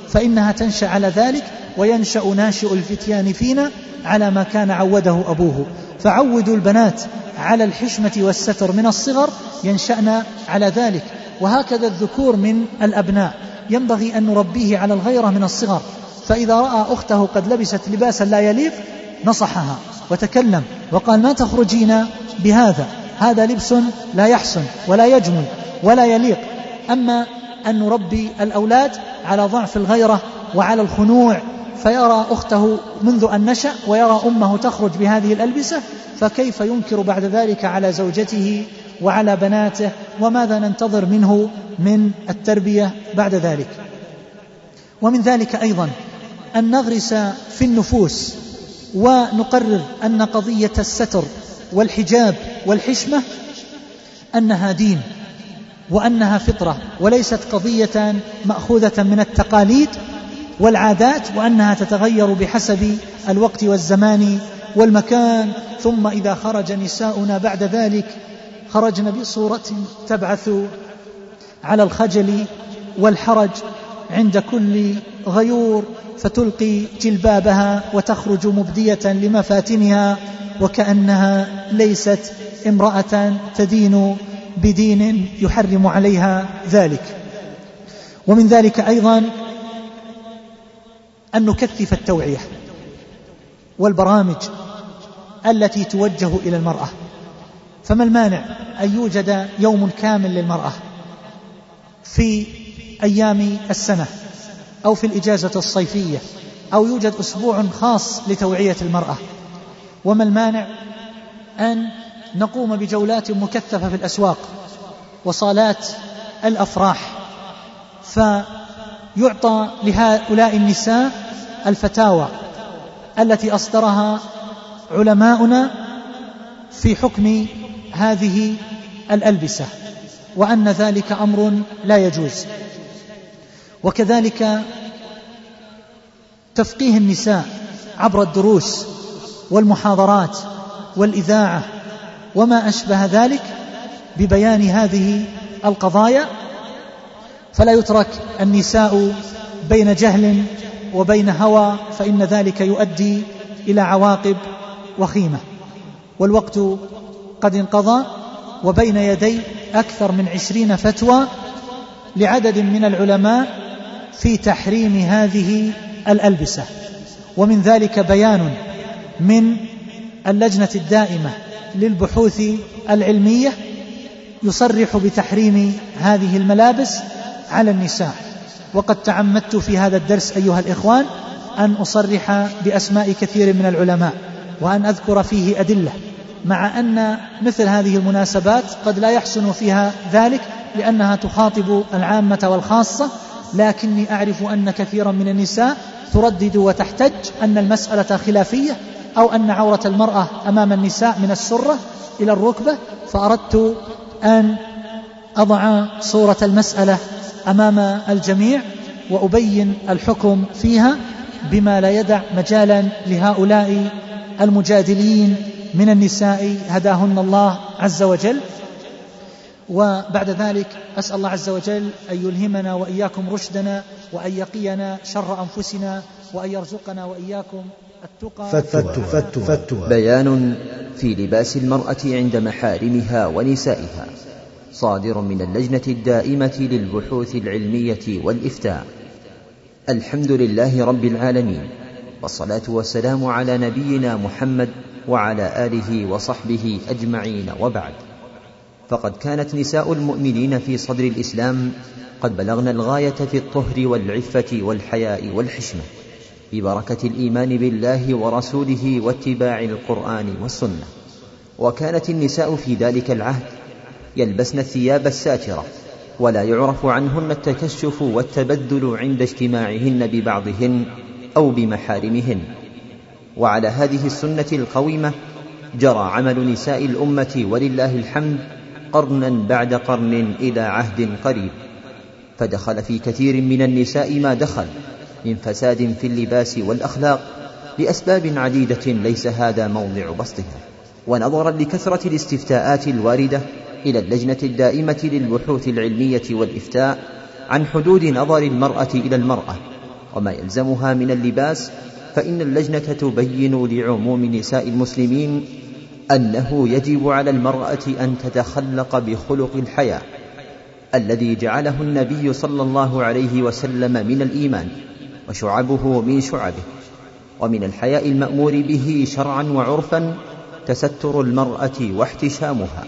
فإنها تنشأ على ذلك وينشأ ناشئ الفتيان فينا على ما كان عوده أبوه. فعودوا البنات على الحشمة والستر من الصغر ينشأن على ذلك. وهكذا الذكور من الأبناء. ينبغي أن نربيه على الغيرة من الصغر. فإذا رأى أخته قد لبست لباسا لا يليق نصحها وتكلم وقال ما تخرجين بهذا؟ هذا لبس لا يحسن ولا يجمل ولا يليق. أما أن نربي الأولاد على ضعف الغيرة وعلى الخنوع فيرى أخته منذ أن نشأ ويرى أمه تخرج بهذه الألبسة فكيف ينكر بعد ذلك على زوجته وعلى بناته وماذا ننتظر منه من التربية بعد ذلك. ومن ذلك أيضا أن نغرس في النفوس ونقرر أن قضية الستر والحجاب والحشمة أنها دين وأنها فطرة وليست قضية مأخوذة من التقاليد والعادات وأنها تتغير بحسب الوقت والزمان والمكان. ثم إذا خرج نساؤنا بعد ذلك خرجن بصورة تبعث على الخجل والحرج عند كل غيور فتلقي جلبابها وتخرج مبدية لمفاتنها وكأنها ليست امرأة تدين بدين يحرم عليها ذلك. ومن ذلك أيضا أن نكثف التوعية والبرامج التي توجه إلى المرأة. فما المانع أن يوجد يوم كامل للمرأة في أيام السنة أو في الإجازة الصيفية أو يوجد أسبوع خاص لتوعية المرأة. وما المانع أن نقوم بجولات مكثفة في الأسواق وصالات الأفراح. فيعطى لهؤلاء النساء الفتاوى التي أصدرها علماؤنا في حكم هذه الألبسة وأن ذلك أمر لا يجوز. وكذلك تفقيه النساء عبر الدروس والمحاضرات والإذاعة وما أشبه ذلك ببيان هذه القضايا فلا يترك النساء بين جهل وبين هوى فإن ذلك يؤدي إلى عواقب وخيمة. والوقت قد انقضى وبين يدي أكثر من عشرين فتوى لعدد من العلماء في تحريم هذه الألبسة. ومن ذلك بيان من اللجنة الدائمة للبحوث العلمية يصرح بتحريم هذه الملابس على النساء. وقد تعمدت في هذا الدرس أيها الإخوان أن أصرح بأسماء كثير من العلماء. وأن أذكر فيه أدلة مع أن مثل هذه المناسبات قد لا يحسن فيها ذلك لأنها تخاطب العامة والخاصة لكني أعرف أن كثيرا من النساء تردد وتحتج أن المسألة خلافية أو أن عورة المرأة أمام النساء من السرة إلى الركبة فأردت أن أضع صورة المسألة أمام الجميع وأبين الحكم فيها بما لا يدع مجالا لهؤلاء المجادلين من النساء هداهن الله عز وجل. وبعد ذلك أسأل الله عز وجل أن يلهمنا وإياكم رشدنا وأن يقينا شر أنفسنا وأن يرزقنا وإياكم التقى. فتوى فتوى فتوى بيان في لباس المرأة عند محارمها ونسائها. صادر من اللجنة الدائمة للبحوث العلمية والإفتاء. الحمد لله رب العالمين. والصلاة والسلام على نبينا محمد وعلى آله وصحبه أجمعين وبعد. فقد كانت نساء المؤمنين في صدر الإسلام قد بلغن الغاية في الطهر والعفة والحياء والحشمة ببركة الإيمان بالله ورسوله واتباع القرآن والسنة. وكانت النساء في ذلك العهد يلبسن الثياب الساترة ولا يعرف عنهن التكشف والتبدل عند اجتماعهن ببعضهن أو بمحارمهن. وعلى هذه السنة القويمة جرى عمل نساء الأمة ولله الحمد قرنا بعد قرن إلى عهد قريب. فدخل في كثير من النساء ما دخل من فساد في اللباس والأخلاق لأسباب عديدة ليس هذا موضع بسطها. ونظرا لكثرة الاستفتاءات الواردة إلى اللجنة الدائمة للبحوث العلمية والإفتاء عن حدود نظر المرأة إلى المرأة. وما يلزمها من اللباس فإن اللجنة تبين لعموم نساء المسلمين أنه يجب على المرأة أن تتخلق بخلق الحياة الذي جعله النبي صلى الله عليه وسلم من الإيمان وشعبه من شعبه ومن الحياء المأمور به شرعا وعرفا تستر المرأة واحتشامها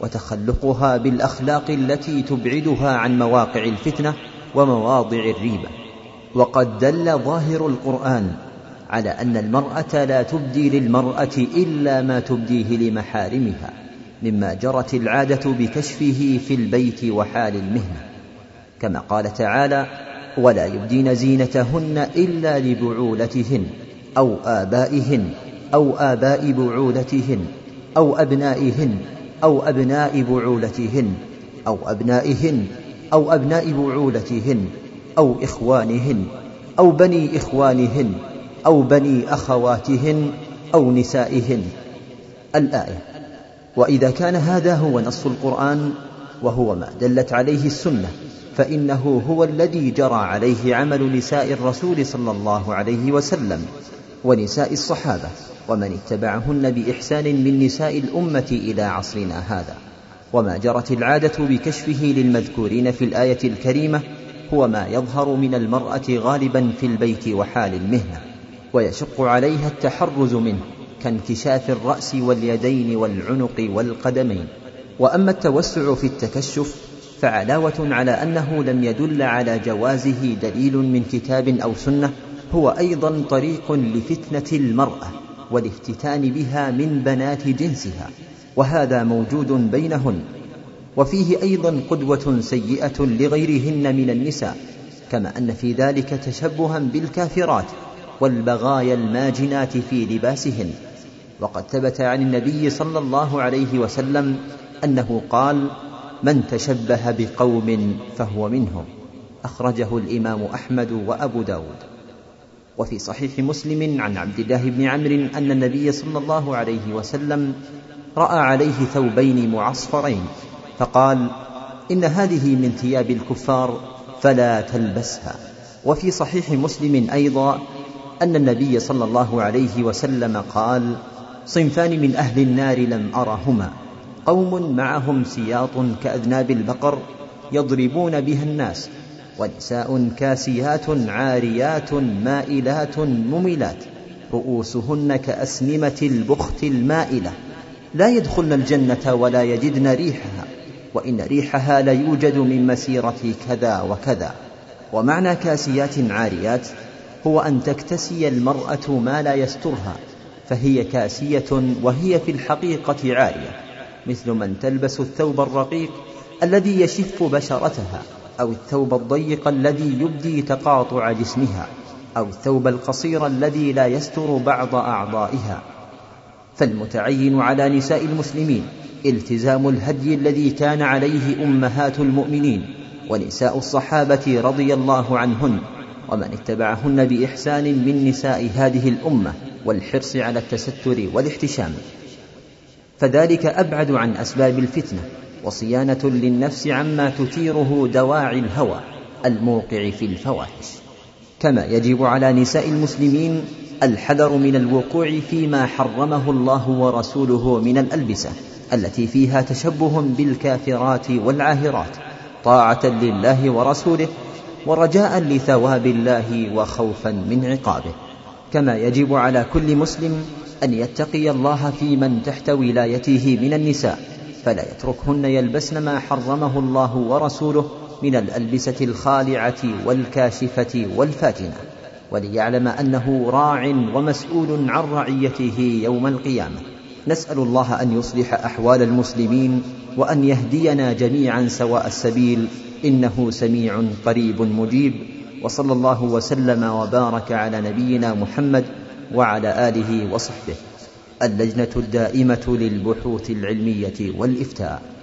وتخلقها بالأخلاق التي تبعدها عن مواقع الفتنة ومواضع الريبة. وقد دل ظاهر القرآن على أن المرأة لا تبدي للمرأة إلا ما تبديه لمحارمها مما جرت العادة بكشفه في البيت وحال المهنة. كما قال تعالى ولا يبدين زينتهن إلا لبعولتهن أو آبائهن أو آباء بعولتهن أو أبنائهن أو أبناء بعولتهن أو أبنائهن أو أبناء بعولتهن أو إخوانهن أو بني إخوانهن أو بني أخواتهن أو نسائهن. الآية وإذا كان هذا هو نص القرآن وهو ما دلت عليه السنة فإنه هو الذي جرى عليه عمل نساء الرسول صلى الله عليه وسلم ونساء الصحابة ومن اتبعهن بإحسان من نساء الأمة إلى عصرنا هذا. وما جرت العادة بكشفه للمذكورين في الآية الكريمة هو ما يظهر من المرأة غالبا في البيت وحال المهنة ويشق عليها التحرز منه كانكشاف الرأس واليدين والعنق والقدمين. وأما التوسع في التكشف فعلاوة على أنه لم يدل على جوازه دليل من كتاب أو سنة هو أيضا طريق لفتنة المرأة والافتتان بها من بنات جنسها وهذا موجود بينهن. وفيه أيضا قدوة سيئة لغيرهن من النساء كما أن في ذلك تشبها بالكافرات والبغايا الماجنات في لباسهن. وقد ثبت عن النبي صلى الله عليه وسلم أنه قال من تشبه بقوم فهو منهم أخرجه الإمام أحمد وأبو داود. وفي صحيح مسلم عن عبد الله بن عمرو أن النبي صلى الله عليه وسلم رأى عليه ثوبين معصفرين فقال إن هذه من ثياب الكفار فلا تلبسها. وفي صحيح مسلم أيضا أن النبي صلى الله عليه وسلم قال صنفان من أهل النار لم أرهما قوم معهم سياط كأذناب البقر يضربون بها الناس ونساء كاسيات عاريات مائلات مميلات رؤوسهن كأسنمة البخت المائلة. لا يدخلن الجنة ولا يجدن ريحها. وإن ريحها ليوجد من مسيرة كذا وكذا. ومعنى كاسيات عاريات هو أن تكتسي المرأة ما لا يسترها فهي كاسية وهي في الحقيقة عارية مثل من تلبس الثوب الرقيق الذي يشف بشرتها أو الثوب الضيق الذي يبدي تقاطع جسمها أو الثوب القصير الذي لا يستر بعض أعضائها. فالمتعين على نساء المسلمين التزام الهدي الذي كان عليه أمهات المؤمنين ونساء الصحابة رضي الله عنهن ومن اتبعهن بإحسان من نساء هذه الأمة والحرص على التستر والاحتشام. فذلك أبعد عن أسباب الفتنة وصيانة للنفس عما تثيره دواعي الهوى الموقع في الفواحش. كما يجب على نساء المسلمين الحذر من الوقوع فيما حرمه الله ورسوله من الألبسة. التي فيها تشبه بالكافرات والعاهرات طاعة لله ورسوله ورجاء لثواب الله وخوفا من عقابه. كما يجب على كل مسلم أن يتقي الله في من تحت ولايته من النساء فلا يتركهن يلبسن ما حرمه الله ورسوله من الألبسة الخالعة والكاشفة والفاتنة وليعلم أنه راع ومسؤول عن رعيته يوم القيامة. نسأل الله أن يصلح أحوال المسلمين وأن يهدينا جميعا سواء السبيل. إنه سميع قريب مجيب. وصلى الله وسلم وبارك على نبينا محمد وعلى آله وصحبه. اللجنة الدائمة للبحوث العلمية والإفتاء.